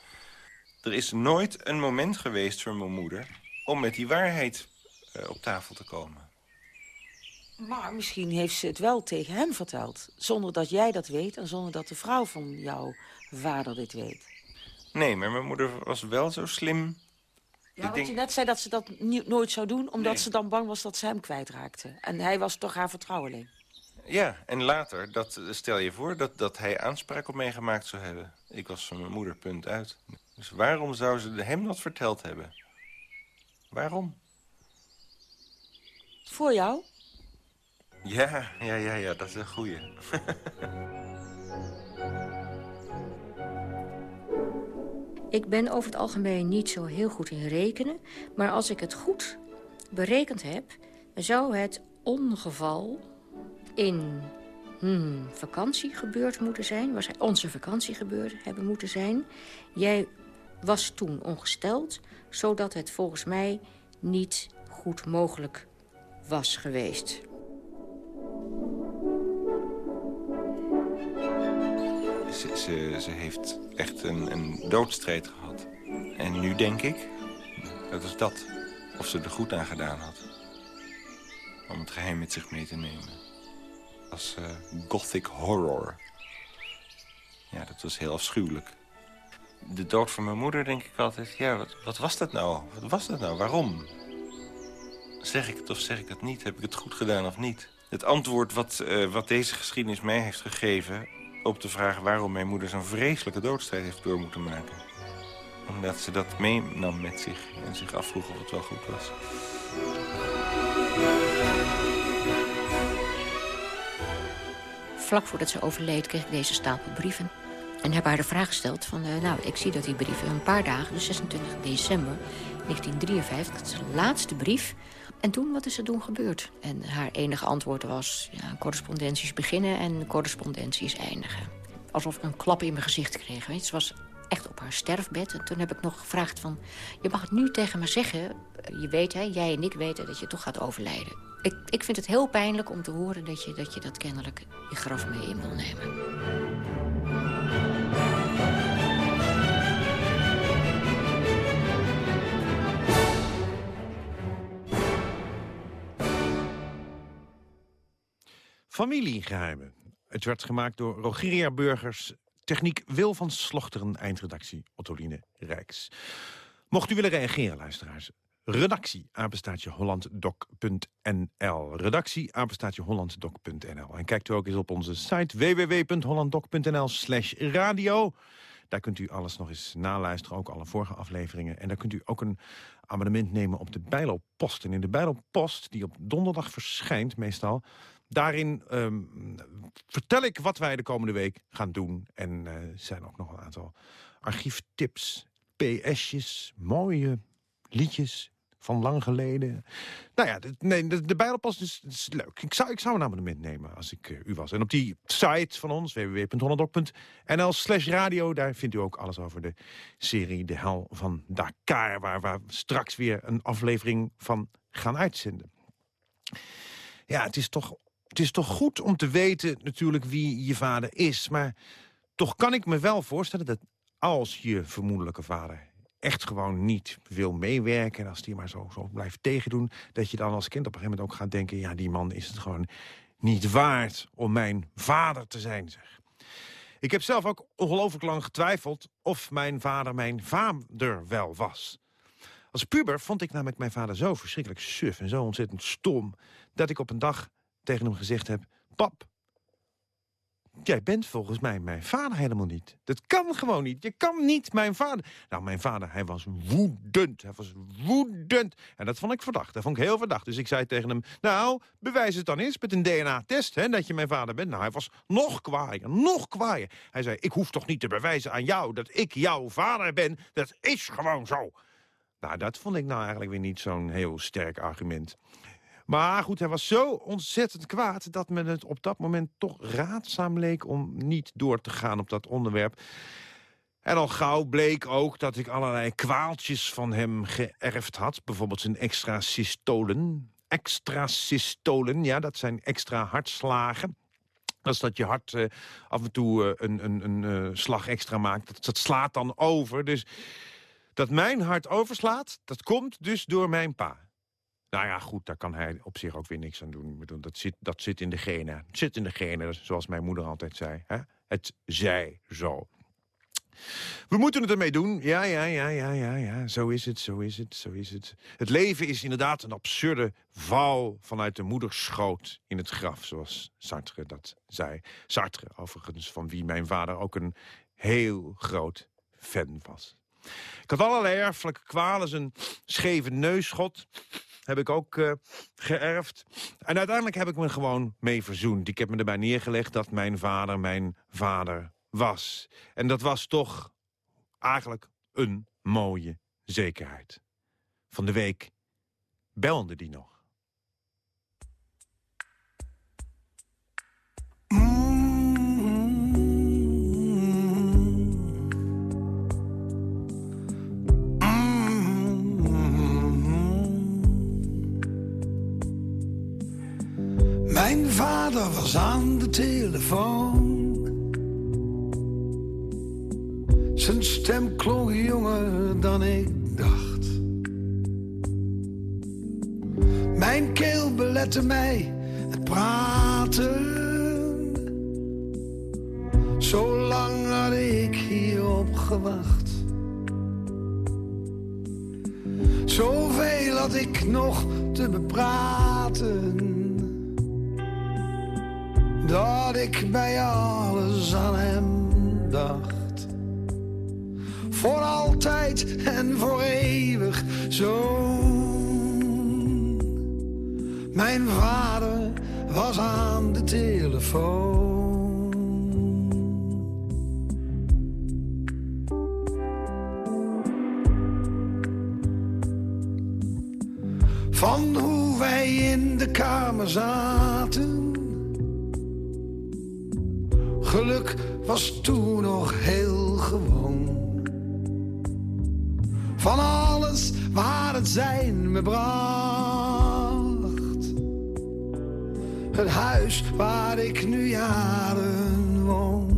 Er is nooit een moment geweest voor mijn moeder... om met die waarheid uh, op tafel te komen. Maar misschien heeft ze het wel tegen hem verteld. Zonder dat jij dat weet en zonder dat de vrouw van jouw vader dit weet. Nee, maar mijn moeder was wel zo slim ja, want denk... je net zei dat ze dat nooit zou doen... omdat nee. ze dan bang was dat ze hem kwijtraakte. En hij was toch haar vertrouweling. Ja, en later, dat, stel je voor dat, dat hij aanspraak op mij gemaakt zou hebben. Ik was van mijn moeder, punt uit. Dus waarom zou ze hem dat verteld hebben? Waarom? Voor jou? Ja, ja, ja, ja, dat is een goeie. Ik ben over het algemeen niet zo heel goed in rekenen. Maar als ik het goed berekend heb... zou het ongeval in hmm, vakantie gebeurd moeten zijn. Was onze vakantie gebeurd hebben moeten zijn. Jij was toen ongesteld, zodat het volgens mij niet goed mogelijk was geweest. Ze, ze, heeft echt een, een doodstrijd gehad. En nu denk ik, dat is dat. Of ze er goed aan gedaan had. Om het geheim met zich mee te nemen. Als uh, gothic horror. Ja, dat was heel afschuwelijk. De dood van mijn moeder denk ik altijd... ja, wat, wat was dat nou? Wat was dat nou? Waarom? Zeg ik het of zeg ik het niet? Heb ik het goed gedaan of niet? Het antwoord wat, uh, wat deze geschiedenis mij heeft gegeven op de vraag waarom mijn moeder zo'n vreselijke doodstrijd heeft door moeten maken. Omdat ze dat meenam met zich en zich afvroeg of het wel goed was. Vlak voordat ze overleed kreeg ik deze stapel brieven. En heb haar de vraag gesteld van, uh, nou, ik zie dat die brieven een paar dagen, dus 26 december 1953, dat is de laatste brief. En toen, wat is er toen gebeurd? En haar enige antwoord was, ja, correspondenties beginnen en correspondenties eindigen. Alsof ik een klap in mijn gezicht kreeg. Weet je. Ze was echt op haar sterfbed. En toen heb ik nog gevraagd van... je mag het nu tegen me zeggen. Je weet, hè, jij en ik weten dat je toch gaat overlijden. Ik, ik vind het heel pijnlijk om te horen dat je dat, je dat kennelijk je graf mee in wil nemen. Familiegeheimen. Het werd gemaakt door Rogiria Burgers, techniek Wil van Slochteren, eindredactie Ottoline Rijks. Mocht u willen reageren, luisteraars, redactie apenstaatje hollanddoc.nl. Redactie apenstaatje hollanddoc.nl. En kijkt u ook eens op onze site www.hollanddoc.nl slash radio. Daar kunt u alles nog eens naluisteren, ook alle vorige afleveringen. En daar kunt u ook een abonnement nemen op de Bijlopost. En in de Bijlopost, die op donderdag verschijnt meestal... Daarin um, vertel ik wat wij de komende week gaan doen. En er uh, zijn ook nog een aantal archieftips, PS'jes, mooie liedjes van lang geleden. Nou ja, de, nee, de, de is, leuk. Ik zou, ik zou een abonnement nemen als ik uh, u was. En op die site van ons, www.hollandok.nl slash radio... daar vindt u ook alles over de serie De Hel van Dakar... waar we straks weer een aflevering van gaan uitzenden. Ja, het is toch, het is toch goed om te weten natuurlijk wie je vader is. Maar toch kan ik me wel voorstellen dat als je vermoedelijke vader echt gewoon niet wil meewerken... en als die maar zo, zo blijft tegendoen... dat je dan als kind op een gegeven moment ook gaat denken... ja, die man is het gewoon niet waard om mijn vader te zijn, zeg. Ik heb zelf ook ongelooflijk lang getwijfeld... of mijn vader mijn vader wel was. Als puber vond ik namelijk mijn vader zo verschrikkelijk suf... en zo ontzettend stom... dat ik op een dag tegen hem gezegd heb... pap, jij bent volgens mij mijn vader helemaal niet. Dat kan gewoon niet. Je kan niet mijn vader... Nou, mijn vader, hij was woedend. Hij was woedend. En dat vond ik verdacht. Dat vond ik heel verdacht. Dus ik zei tegen hem... Nou, bewijs het dan eens met een DNA-test, dat je mijn vader bent. Nou, hij was nog kwaaier, nog kwaaier. Hij zei, ik hoef toch niet te bewijzen aan jou dat ik jouw vader ben. Dat is gewoon zo. Nou, dat vond ik nou eigenlijk weer niet zo'n heel sterk argument. Maar goed, hij was zo ontzettend kwaad... dat men het op dat moment toch raadzaam leek om niet door te gaan op dat onderwerp. En al gauw bleek ook dat ik allerlei kwaaltjes van hem geërfd had. Bijvoorbeeld zijn extra systolen. Extra systolen, ja, dat zijn extra hartslagen. Dat is dat je hart uh, af en toe uh, een, een, een uh, slag extra maakt. Dat, dat slaat dan over. Dus dat mijn hart overslaat, dat komt dus door mijn pa. Nou ja, goed, daar kan hij op zich ook weer niks aan doen. Dat zit, dat zit in de genen. Het zit in de genen, zoals mijn moeder altijd zei. Hè? Het zij zo. We moeten het ermee doen. Ja, ja, ja, ja, ja, ja. Zo is het, zo is het, zo is het. Het leven is inderdaad een absurde val vanuit de moederschoot in het graf, zoals Sartre dat zei. Sartre, overigens, van wie mijn vader ook een heel groot fan was. Ik had allerlei erfelijke kwalen, zijn scheve neusschot heb ik ook uh, geërfd. En uiteindelijk heb ik me gewoon mee verzoend. Ik heb me erbij neergelegd dat mijn vader mijn vader was. En dat was toch eigenlijk een mooie zekerheid. Van de week belde die nog. Mijn vader was aan de telefoon. Zijn stem klonk jonger dan ik dacht. Mijn keel belette mij het praten. Zo lang had ik hierop gewacht. Zoveel had ik nog te bepraten dat ik bij alles aan hem dacht. Voor altijd en voor eeuwig zo. Mijn vader was aan de telefoon. Van hoe wij in de kamer zaten Geluk was toen nog heel gewoon. Van alles waar het zijn me bracht. Het huis waar ik nu jaren woon.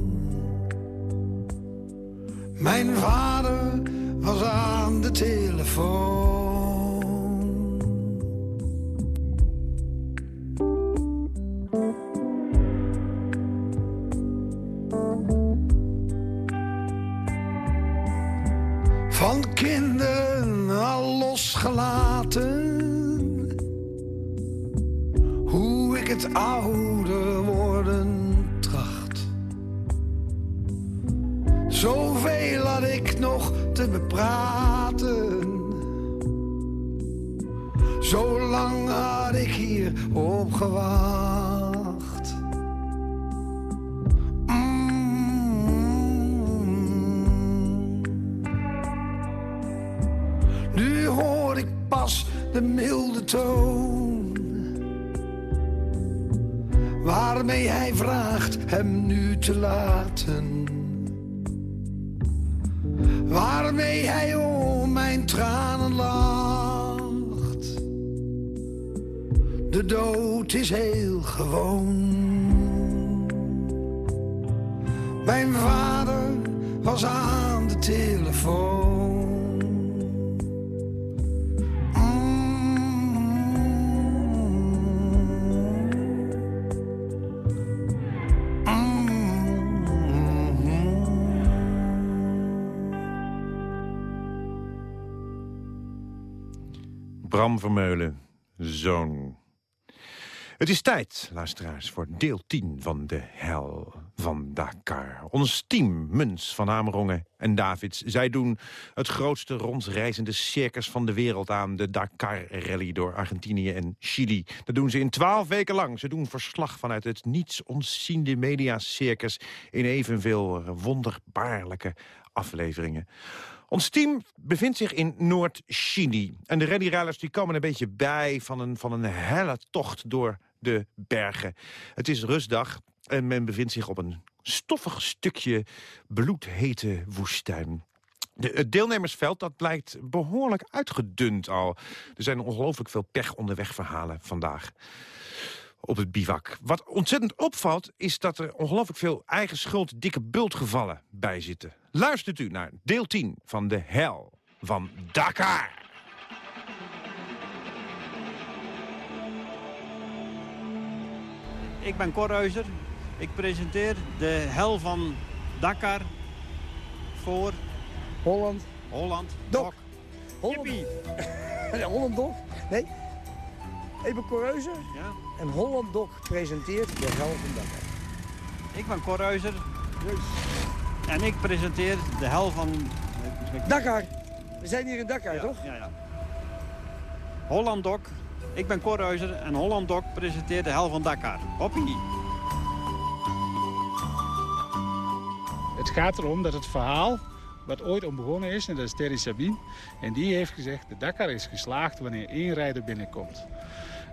Mijn vader was aan de telefoon. Zoveel had ik nog te bepraten. Zo lang had ik hier op gewacht. Mm. Nu hoor ik pas de milde toon. Waarmee hij vraagt hem nu te laten. Waarmee hij om mijn tranen lacht. De dood is heel gewoon. Mijn vader was aan de telefoon. Bram Vermeulen, zoon. Het is tijd, luisteraars, voor deel 10 van de hel van Dakar. Ons team, Muns van Amerongen en Davids, zij doen het grootste rondreizende circus van de wereld aan. De Dakar Rally door Argentinië en Chili. Dat doen ze in twaalf weken lang. Ze doen verslag vanuit het niets ontziende mediacircus in evenveel wonderbaarlijke afleveringen. Ons team bevindt zich in Noord-Chili. En de rallyrijders die komen een beetje bij van een, van een helle tocht door de bergen. Het is rustdag en men bevindt zich op een stoffig stukje bloedhete woestijn. De, het deelnemersveld dat lijkt behoorlijk uitgedund al. Er zijn ongelooflijk veel pech onderweg verhalen vandaag op het bivak. Wat ontzettend opvalt is dat er ongelooflijk veel eigen schuld dikke bultgevallen bij zitten. Luistert u naar deel 10 van de hel van Dakar. Ik ben Korreuzer. Ik presenteer de hel van Dakar voor... Holland. Holland. Dok. Holland. Holland Dok. Nee. Ik ben Correuzer. Ja. En Holland Dok presenteert de hel van Dakar. Ik ben Korreuzer. En ik presenteer de hel van... Dakar. We zijn hier in Dakar, Ja, toch? ja, ja. Holland Dok. Ik ben Korreuzer en Holland Dok presenteert de hel van Dakar. Hoppie. Het gaat erom dat het verhaal wat ooit om begonnen is, en dat is Terry Sabine. En die heeft gezegd, de Dakar is geslaagd wanneer één rijder binnenkomt.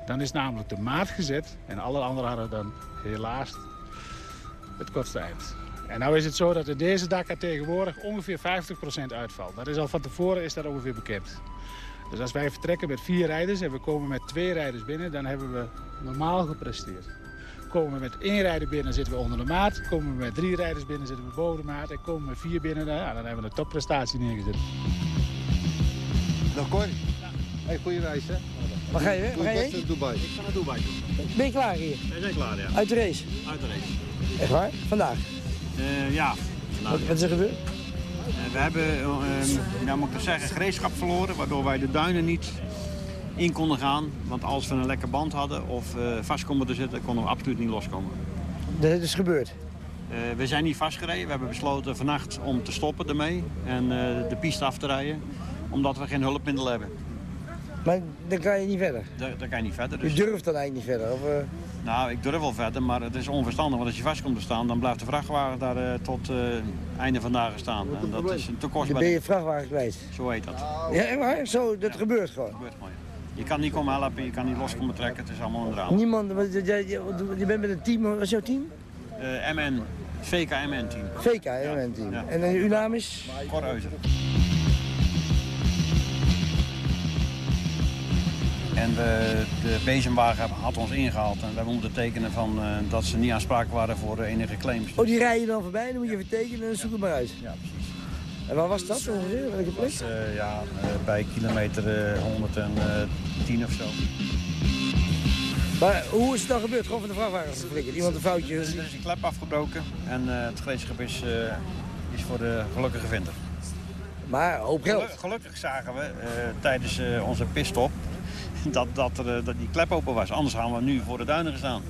Dan is namelijk de maat gezet en alle anderen hadden dan helaas het kortste eind. En nou is het zo dat in deze Dakar tegenwoordig ongeveer 50% uitvalt. Dat is al van tevoren is dat ongeveer bekend. Dus als wij vertrekken met vier rijders en we komen met twee rijders binnen, dan hebben we normaal gepresteerd. Komen we met één rijder binnen, zitten we onder de maat. Komen we met drie rijders binnen, zitten we boven de maat. En komen we met vier binnen, nou, dan hebben we een topprestatie neergezet. Dag Cor. Hey, goeie reis hè. Waar ga je, Waar ga je heen? Dubai. Ik ga naar Dubai toe. Ben je klaar hier? Wij zijn klaar, ja. Uit de race? Uit de race. Echt waar? Vandaag? Eh, ja. Wat, wat is er gebeurd? Eh, we hebben, uh, nou moet ik zeggen, gereedschap verloren, waardoor wij de duinen niet in konden gaan. Want als we een lekke band hadden of eh, vast konden te zitten, konden we absoluut niet loskomen. Dat is gebeurd. Eh, we zijn niet vastgereden. We hebben besloten vannacht om te stoppen ermee en eh, de piste af te rijden. Omdat we geen hulpmiddelen hebben. Maar dan kan je niet verder. Daar kan je niet verder. Je Dus, durft dan eigenlijk niet verder. Of, eh, nou, ik durf wel verder, maar het is onverstandig. Want als je vast komt te staan, dan blijft de vrachtwagen daar eh, tot het einde van dagen staan. En dat is een te dan ben je vrachtwagen kwijt. Zo heet dat. Ja, waar? Zo, dat gebeurt gewoon. Je kan niet komen helpen, je kan niet los komen trekken. Het is allemaal een drama. Niemand, je, je, je bent met een team, wat is jouw team? MN, VKMN-team. VK, ja. een team. En uw naam is? Korreuzer. En de, de bezemwagen had ons ingehaald en wij moeten tekenen van, eh, dat ze niet aansprakelijk waren voor enige claims. Oh, die rijden dan voorbij, dan moet je even tekenen en zoek het maar uit. Ja, precies. En waar was dat ongeveer? Welke plek? Dat, eh, ja, eh, bij kilometer eh, 110 of zo. Maar hoe is het dan gebeurd? Gewoon van de vrachtwagen geflikkerd? Iemand een foutje? Er is een klep afgebroken en het gereedschap is, is voor de gelukkige vinder. Maar hoop geld. Gelu- gelukkig zagen we tijdens onze pitstop dat, dat, er, eh, dat die klep open was. Anders hadden we nu voor de duinen gestaan.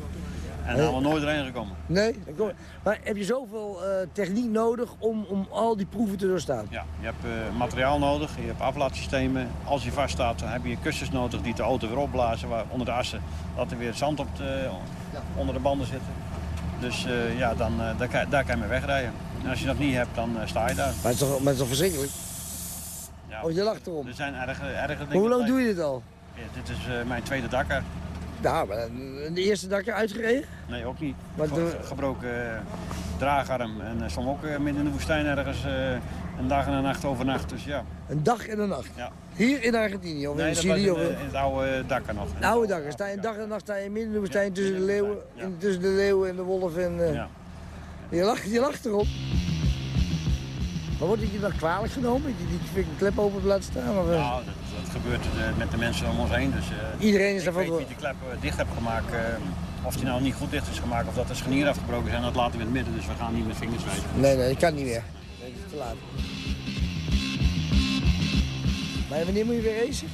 En daar hebben we nooit doorheen gekomen. Nee? dan Maar heb je zoveel eh, techniek nodig om, om al die proeven te doorstaan? Ja, je hebt eh, materiaal nodig, je hebt aflaatsystemen. Als je vaststaat, dan heb je kussens nodig die de auto weer opblazen waar, onder de assen. Dat er weer zand op de, onder de banden zitten. Dus eh, ja, dan, eh, daar, kan, daar kan je mee wegrijden. En als je dat niet hebt, dan eh, sta je daar. Maar het is toch, maar het is toch verschrikkelijk? Ja. Oh, je lacht erom. Er zijn erge, erge dingen. Hoe lang doe je dit al? Ja, dit is eh, mijn tweede dakker. Nou, maar de eerste dag uitgereden? Nee, ook niet. Wat Ge- de- gebroken eh, draagarm. En stond ook eh, midden in de woestijn ergens eh, een dag en een nacht overnacht. Dus ja. Een dag en een nacht? Ja. Hier in Argentinië of Nee, in Chili? in, of eh, in het oude dakker nog. De oude dag. Sta je een dag en een nacht sta je midden in de woestijn tussen, de leeuwen, in- tussen de leeuwen en de wolf. En, eh, Ja. je, lacht, je lacht erop. Maar wordt het je dan kwalijk genomen? Dat je die fucking klep open laten staan? Of, eh? Nou, dat, gebeurt eh, met de mensen om ons heen. Dus, eh, Iedereen is ik daarvan weet wie de klep eh, dicht heeft gemaakt. of die nou niet goed dicht is gemaakt of dat de schenier afgebroken zijn, dat laten we in het midden. Dus we gaan niet met vingers wijzen. Nee, nee, dat kan niet meer. Nee, dat is te laat. Maar wanneer moet je weer racen?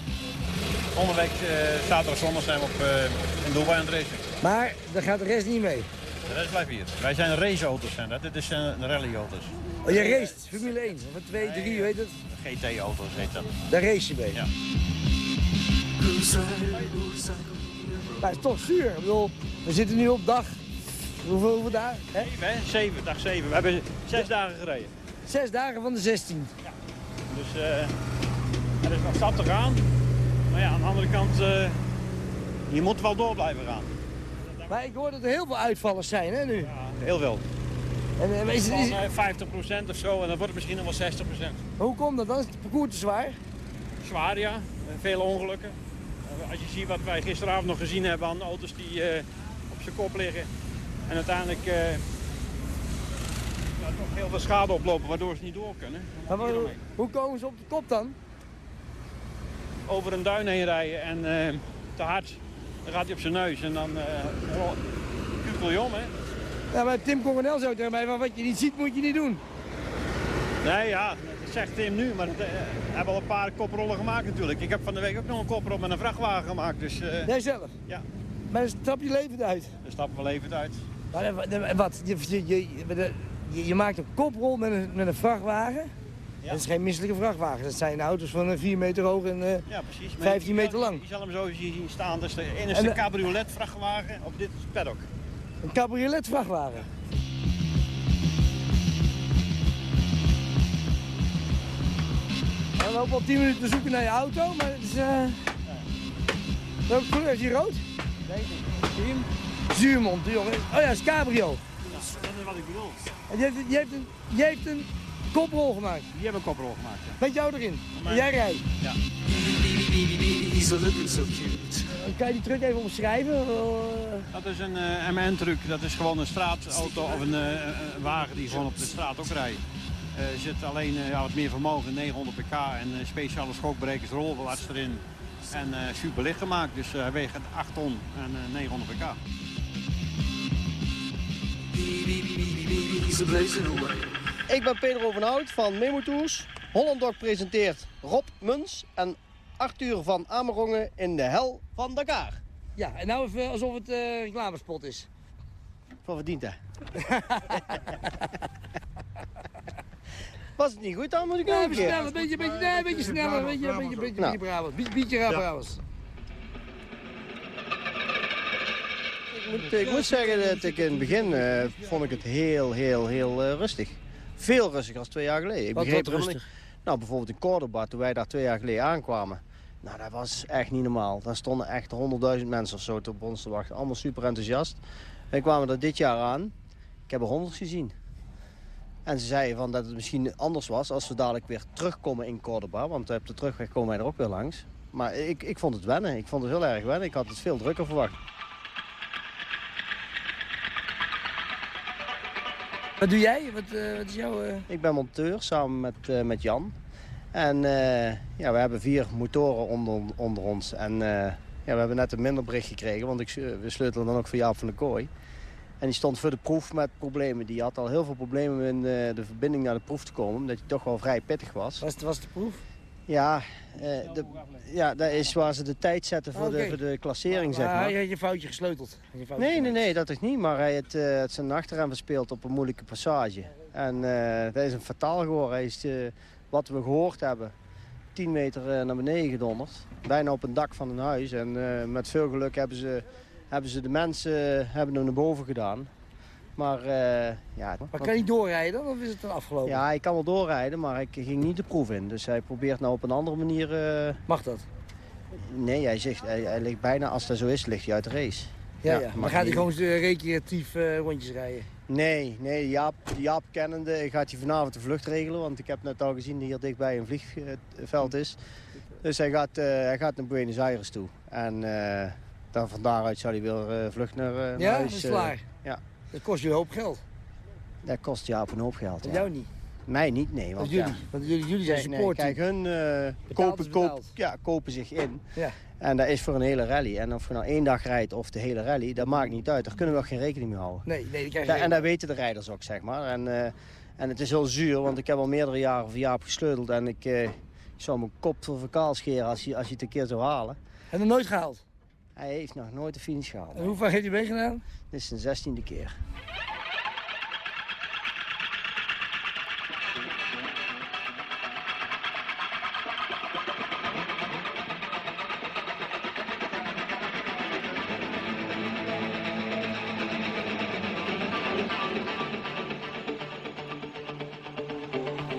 Week, eh, zaterdag, zondag zijn we op eh in Dubai aan het racen. Maar dan gaat de rest niet mee. De rest blijft hier. Wij zijn raceauto's, zijn dat. Dit is uh, rallyauto's. Oh, je race, Formule 1, of 2, 3, weet het? GT-auto's heet dat. Daar race je mee? Ja. Maar het is toch zuur. Ik bedoel, we zitten nu op dag... Hoeveel, hoeveel dagen? Hè? Zeven, hè? Zeven, dag zeven. We hebben zes dagen gereden. Zes dagen van de 16. Dus eh er is nog zat te gaan. Maar ja, aan de andere kant, eh, je moet wel door blijven gaan. Maar ik hoor dat er heel veel uitvallers zijn, hè, nu? Heel veel. En, eh, is, het- is, Van, eh, 50% of zo en dan wordt het misschien nog wel 60%. hoe komt dat dan? Is het parcours te zwaar? Zwaar, ja. Eh, Vele ongelukken. Eh, Als je ziet wat wij gisteravond nog gezien hebben aan auto's die eh, op zijn kop liggen. En uiteindelijk eh, ja, toch heel veel schade oplopen, waardoor ze niet door kunnen. Maar hoe komen ze op de kop dan? Over een duin heen rijden en eh, te hard. Dan gaat hij op zijn neus en dan je om, hè. Ja, maar Tim Coronel zei tegen mij, van wat je niet ziet moet je niet doen. Nee, ja, dat zegt Tim nu, maar we hebben al een paar koprollen gemaakt natuurlijk. Ik heb van de week ook nog een koprol met een vrachtwagen gemaakt, dus... eh zelf? Ja. Maar dan stap je levend uit. daar stappen we levend uit. Maar wat? Je, je, je, je, je maakt een koprol met een, met een vrachtwagen. Dat is geen misselijke vrachtwagen. Dat zijn auto's van eh, 4 meter hoog en eh, Ja, precies. 15 meter lang. Je zal hem zo zien staan. De ene is En de de- cabriolet vrachtwagen, op dit paddock. Een cabriolet vrachtwagen. We lopen al 10 minuten te zoeken naar je auto, maar het is... eh Welke kleur is die rood? Nee, Zuurmond. Zuurmond, jongen. Oh ja, het is cabrio. Dat is wat ik bedoel. En je hebt, je hebt, een, je hebt een koprol gemaakt. Die hebben een koprol gemaakt, ja. Met jou erin. Maar- jij rijdt. Ja. Kan je die truck even omschrijven? Eh, Dat is een eh, MN-truck. Dat is gewoon een straatauto of een, eh, een wagen die gewoon op de straat ook rijdt. Eh, Er zit alleen ja, wat meer vermogen, 900 pk en eh, speciale schokbrekers, rolbelast erin. En eh super licht gemaakt, dus hij weegt 8 ton en eh, 900 pk. Ik ben Pedro van Hout van Memo Tours. Holland Dog presenteert Rob Muns en Arthur van Amerongen in de hel van Dakar. Ja, en nou even alsof het eh reclamespot is. Wat verdient hij? Was het niet goed dan? Moet ik een even sneller, een beetje, beetje, nee, een beetje sneller, een beetje, een beetje, een beetje, beetje Brabant. Beetje, Brabants. Ik moet, ik moet zeggen dat ik in het begin eh, vond ik het heel, heel, heel eh, rustig. Veel rustiger dan twee jaar geleden. Ik Wat- begreep wat er helemaal rustig? niet- Nou, bijvoorbeeld in Cordoba, toen wij daar twee jaar geleden aankwamen. Nou, dat was echt niet normaal. Daar stonden echt 100.000 mensen of zo op ons te wachten. Allemaal super enthousiast. Wij kwamen er dit jaar aan. Ik heb er honderd gezien. En ze zeiden van dat het misschien anders was als we dadelijk weer terugkomen in Cordoba. Want op de terugweg komen wij er ook weer langs. Maar ik, ik vond het wennen. Ik vond het heel erg wennen. Ik had het veel drukker verwacht. Wat doe jij? Wat, eh, wat is jouw... eh, Ik ben monteur samen met, eh, met Jan. En ja, we hebben vier motoren onder, onder ons. En ja, we hebben net een minder bericht gekregen, want ik, we sleutelen dan ook voor Jaap van de Kooi. En die stond voor de proef met problemen. Die had al heel veel problemen in eh, de verbinding naar de proef te komen, omdat hij toch wel vrij pittig was. Was, was de proef? Ja, eh, de, ja, dat is waar ze de tijd zetten voor, de, voor de klassering, zeg maar. je had je foutje gesleuteld. Je foutje Nee, nee, nee, dat is niet. Maar hij heeft, eh, het zijn achterrem verspeeld op een moeilijke passage. En eh, dat is een fataal geworden. Hij is, wat we gehoord hebben, 10 meter naar beneden gedonderd. Bijna op een dak van een huis. En met veel geluk hebben ze, hebben ze de mensen hebben hem naar boven gedaan. Maar eh, ja... Maar kan je doorrijden of is het dan afgelopen? Ja, hij kan wel doorrijden, maar ik ging niet de proef in. Dus hij probeert nou op een andere manier... eh, Mag dat? Nee, hij, zegt, hij, hij ligt bijna, als dat zo is, ligt hij uit de race. Ja, ja. Maar gaat hij gewoon eh, recreatief rondjes rijden? Nee, nee Jaap, Jaap kennende gaat hij vanavond de vlucht regelen. Want ik heb net al gezien dat hier dichtbij een vliegveld is. Dus hij gaat, hij gaat naar Buenos Aires toe. En dan van daaruit zal hij weer vlucht naar, naar Ja, huis. dat is klaar. ja, Dat kost je een hoop geld. dat kost Jaap een hoop geld. Ja. jou niet. Mij niet, nee. Want jullie. ja, Want jullie, jullie zijn Nee, nee, support. kijk, hun eh, kopen, ja, kopen zich in. Ja. En dat is voor een hele rally. En of je nou één dag rijdt of de hele rally, dat maakt niet uit. Daar kunnen we ook geen rekening mee houden. Nee, nee, Ja, je en dat weten de rijders ook, zeg maar. En, eh, en het is heel zuur, want ik heb al meerdere jaren voor Jaap gesleuteld. En ik, eh, ik zou mijn kop voor verkaal scheren als hij, als hij het een keer zou halen. En nog nooit gehaald? Hij heeft nog nooit de finish gehaald. En hoe vaak heeft hij meegedaan? Dit is zijn zestiende keer.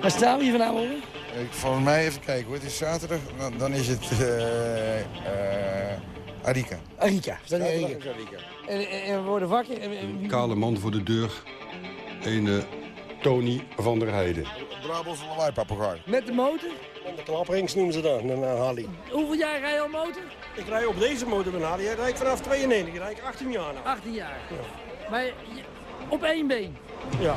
Waar staan we hier vanavond? hoor? Ik, volgens mij even kijken hoor. Het is zaterdag, dan, dan is het eh eh Arica. Arica. In Zaterdag Arica. is Arica. En, en, we worden wakker. En, en wie- Kale man voor de deur. Een Tony van der Heijden. Brabantse lawaaipapegaai. Met de motor? De klaprings noemen ze dat, een Harley. Hoeveel jaar rij je al motor? Ik rij op deze motor met een Harley. Ik rijd vanaf 92, ik rijd 18 jaar nou. 18 jaar. Maar op één been? Ja.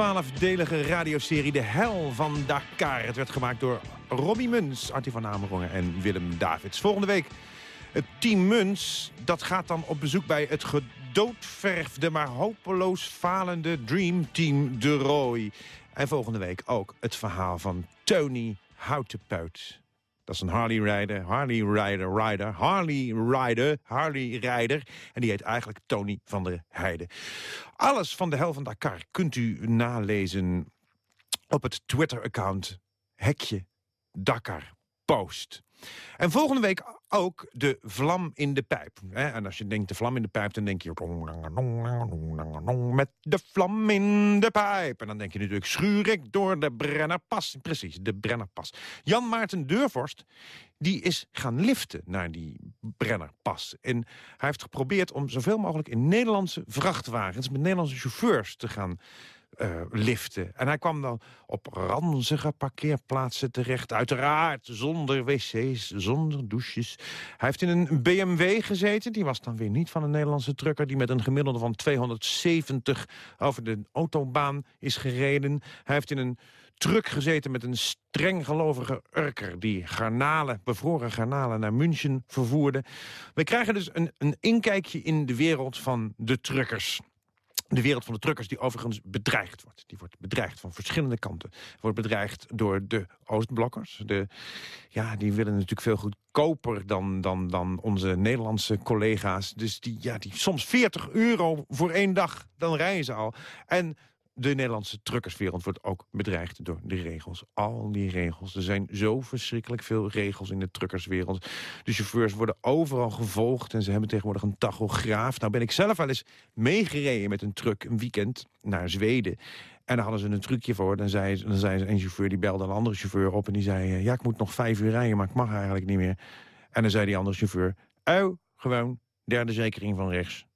10 van de 12-delige radioserie De Hel van Dakar. Het werd gemaakt door Robbie Muns, Artie van Amerongen en Willem Davids. Volgende week het team Muns, dat gaat dan op bezoek bij het gedoodverfde maar hopeloos falende Dream Team De Roy. En volgende week ook het verhaal van Tony Houtenpuit. Dat is een Harley-rider, Harley-rider, rider, Harley-rider, Harley-rider. En die heet eigenlijk Tony van der Heijden. Alles van de Hel van Dakar kunt u nalezen op het Twitter-account Hekje Dakar Post. En volgende week ook de vlam in de pijp. En als je denkt de vlam in de pijp, dan denk je... met de vlam in de pijp. En dan denk je natuurlijk schuur ik door de Brennerpas. Precies, de Brennerpas. Jan Maarten Deurvorst, die is gaan liften naar die Brennerpas. En hij heeft geprobeerd om zoveel mogelijk in Nederlandse vrachtwagens... met Nederlandse chauffeurs te gaan eh, liften. En hij kwam dan op ranzige parkeerplaatsen terecht. Uiteraard zonder wc's, zonder douches. Hij heeft in een BMW gezeten. Die was dan weer niet van een Nederlandse trucker... die met een gemiddelde van 270 over de autobaan is gereden. Hij heeft in een truck gezeten met een streng gelovige Urker... die garnalen, bevroren garnalen naar München vervoerde. We krijgen dus een, een inkijkje in de wereld van de truckers. De wereld van de truckers die overigens bedreigd wordt. Die wordt bedreigd van verschillende kanten. Wordt bedreigd door de Oostblokkers. De, ja, die willen natuurlijk veel goedkoper dan, dan, dan onze Nederlandse collega's. Dus die, ja, die soms 40 euro voor één dag, dan rijden ze al. En de Nederlandse truckerswereld wordt ook bedreigd door de regels. Al die regels. Er zijn zo verschrikkelijk veel regels in de truckerswereld. De chauffeurs worden overal gevolgd en ze hebben tegenwoordig een tachograaf. Nou ben ik zelf wel eens meegereden met een truck een weekend naar Zweden. En daar hadden ze een trucje voor. Dan zei, dan zei een chauffeur, die belde een andere chauffeur op... en die zei, ja, ik moet nog vijf uur rijden, maar ik mag eigenlijk niet meer. En dan zei die andere chauffeur, oh, gewoon derde zekering van rechts.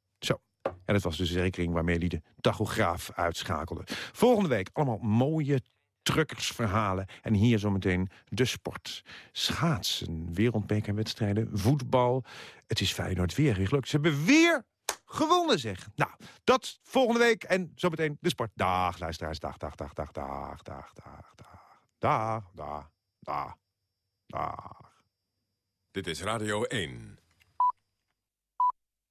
En dat was dus de zekering waarmee hij de tachograaf uitschakelde. Volgende week allemaal mooie truckersverhalen. En hier zometeen de sport. Schaatsen, wereldbekerwedstrijden, voetbal. Het is Feyenoord weer gelukt. Ze hebben weer gewonnen, zeg. Nou, dat volgende week en zometeen de sport. Dag, luisteraars. Dag, dag, dag, dag, dag, dag, dag, dag. Dag, dag, dag, dag. Dit is Radio 1.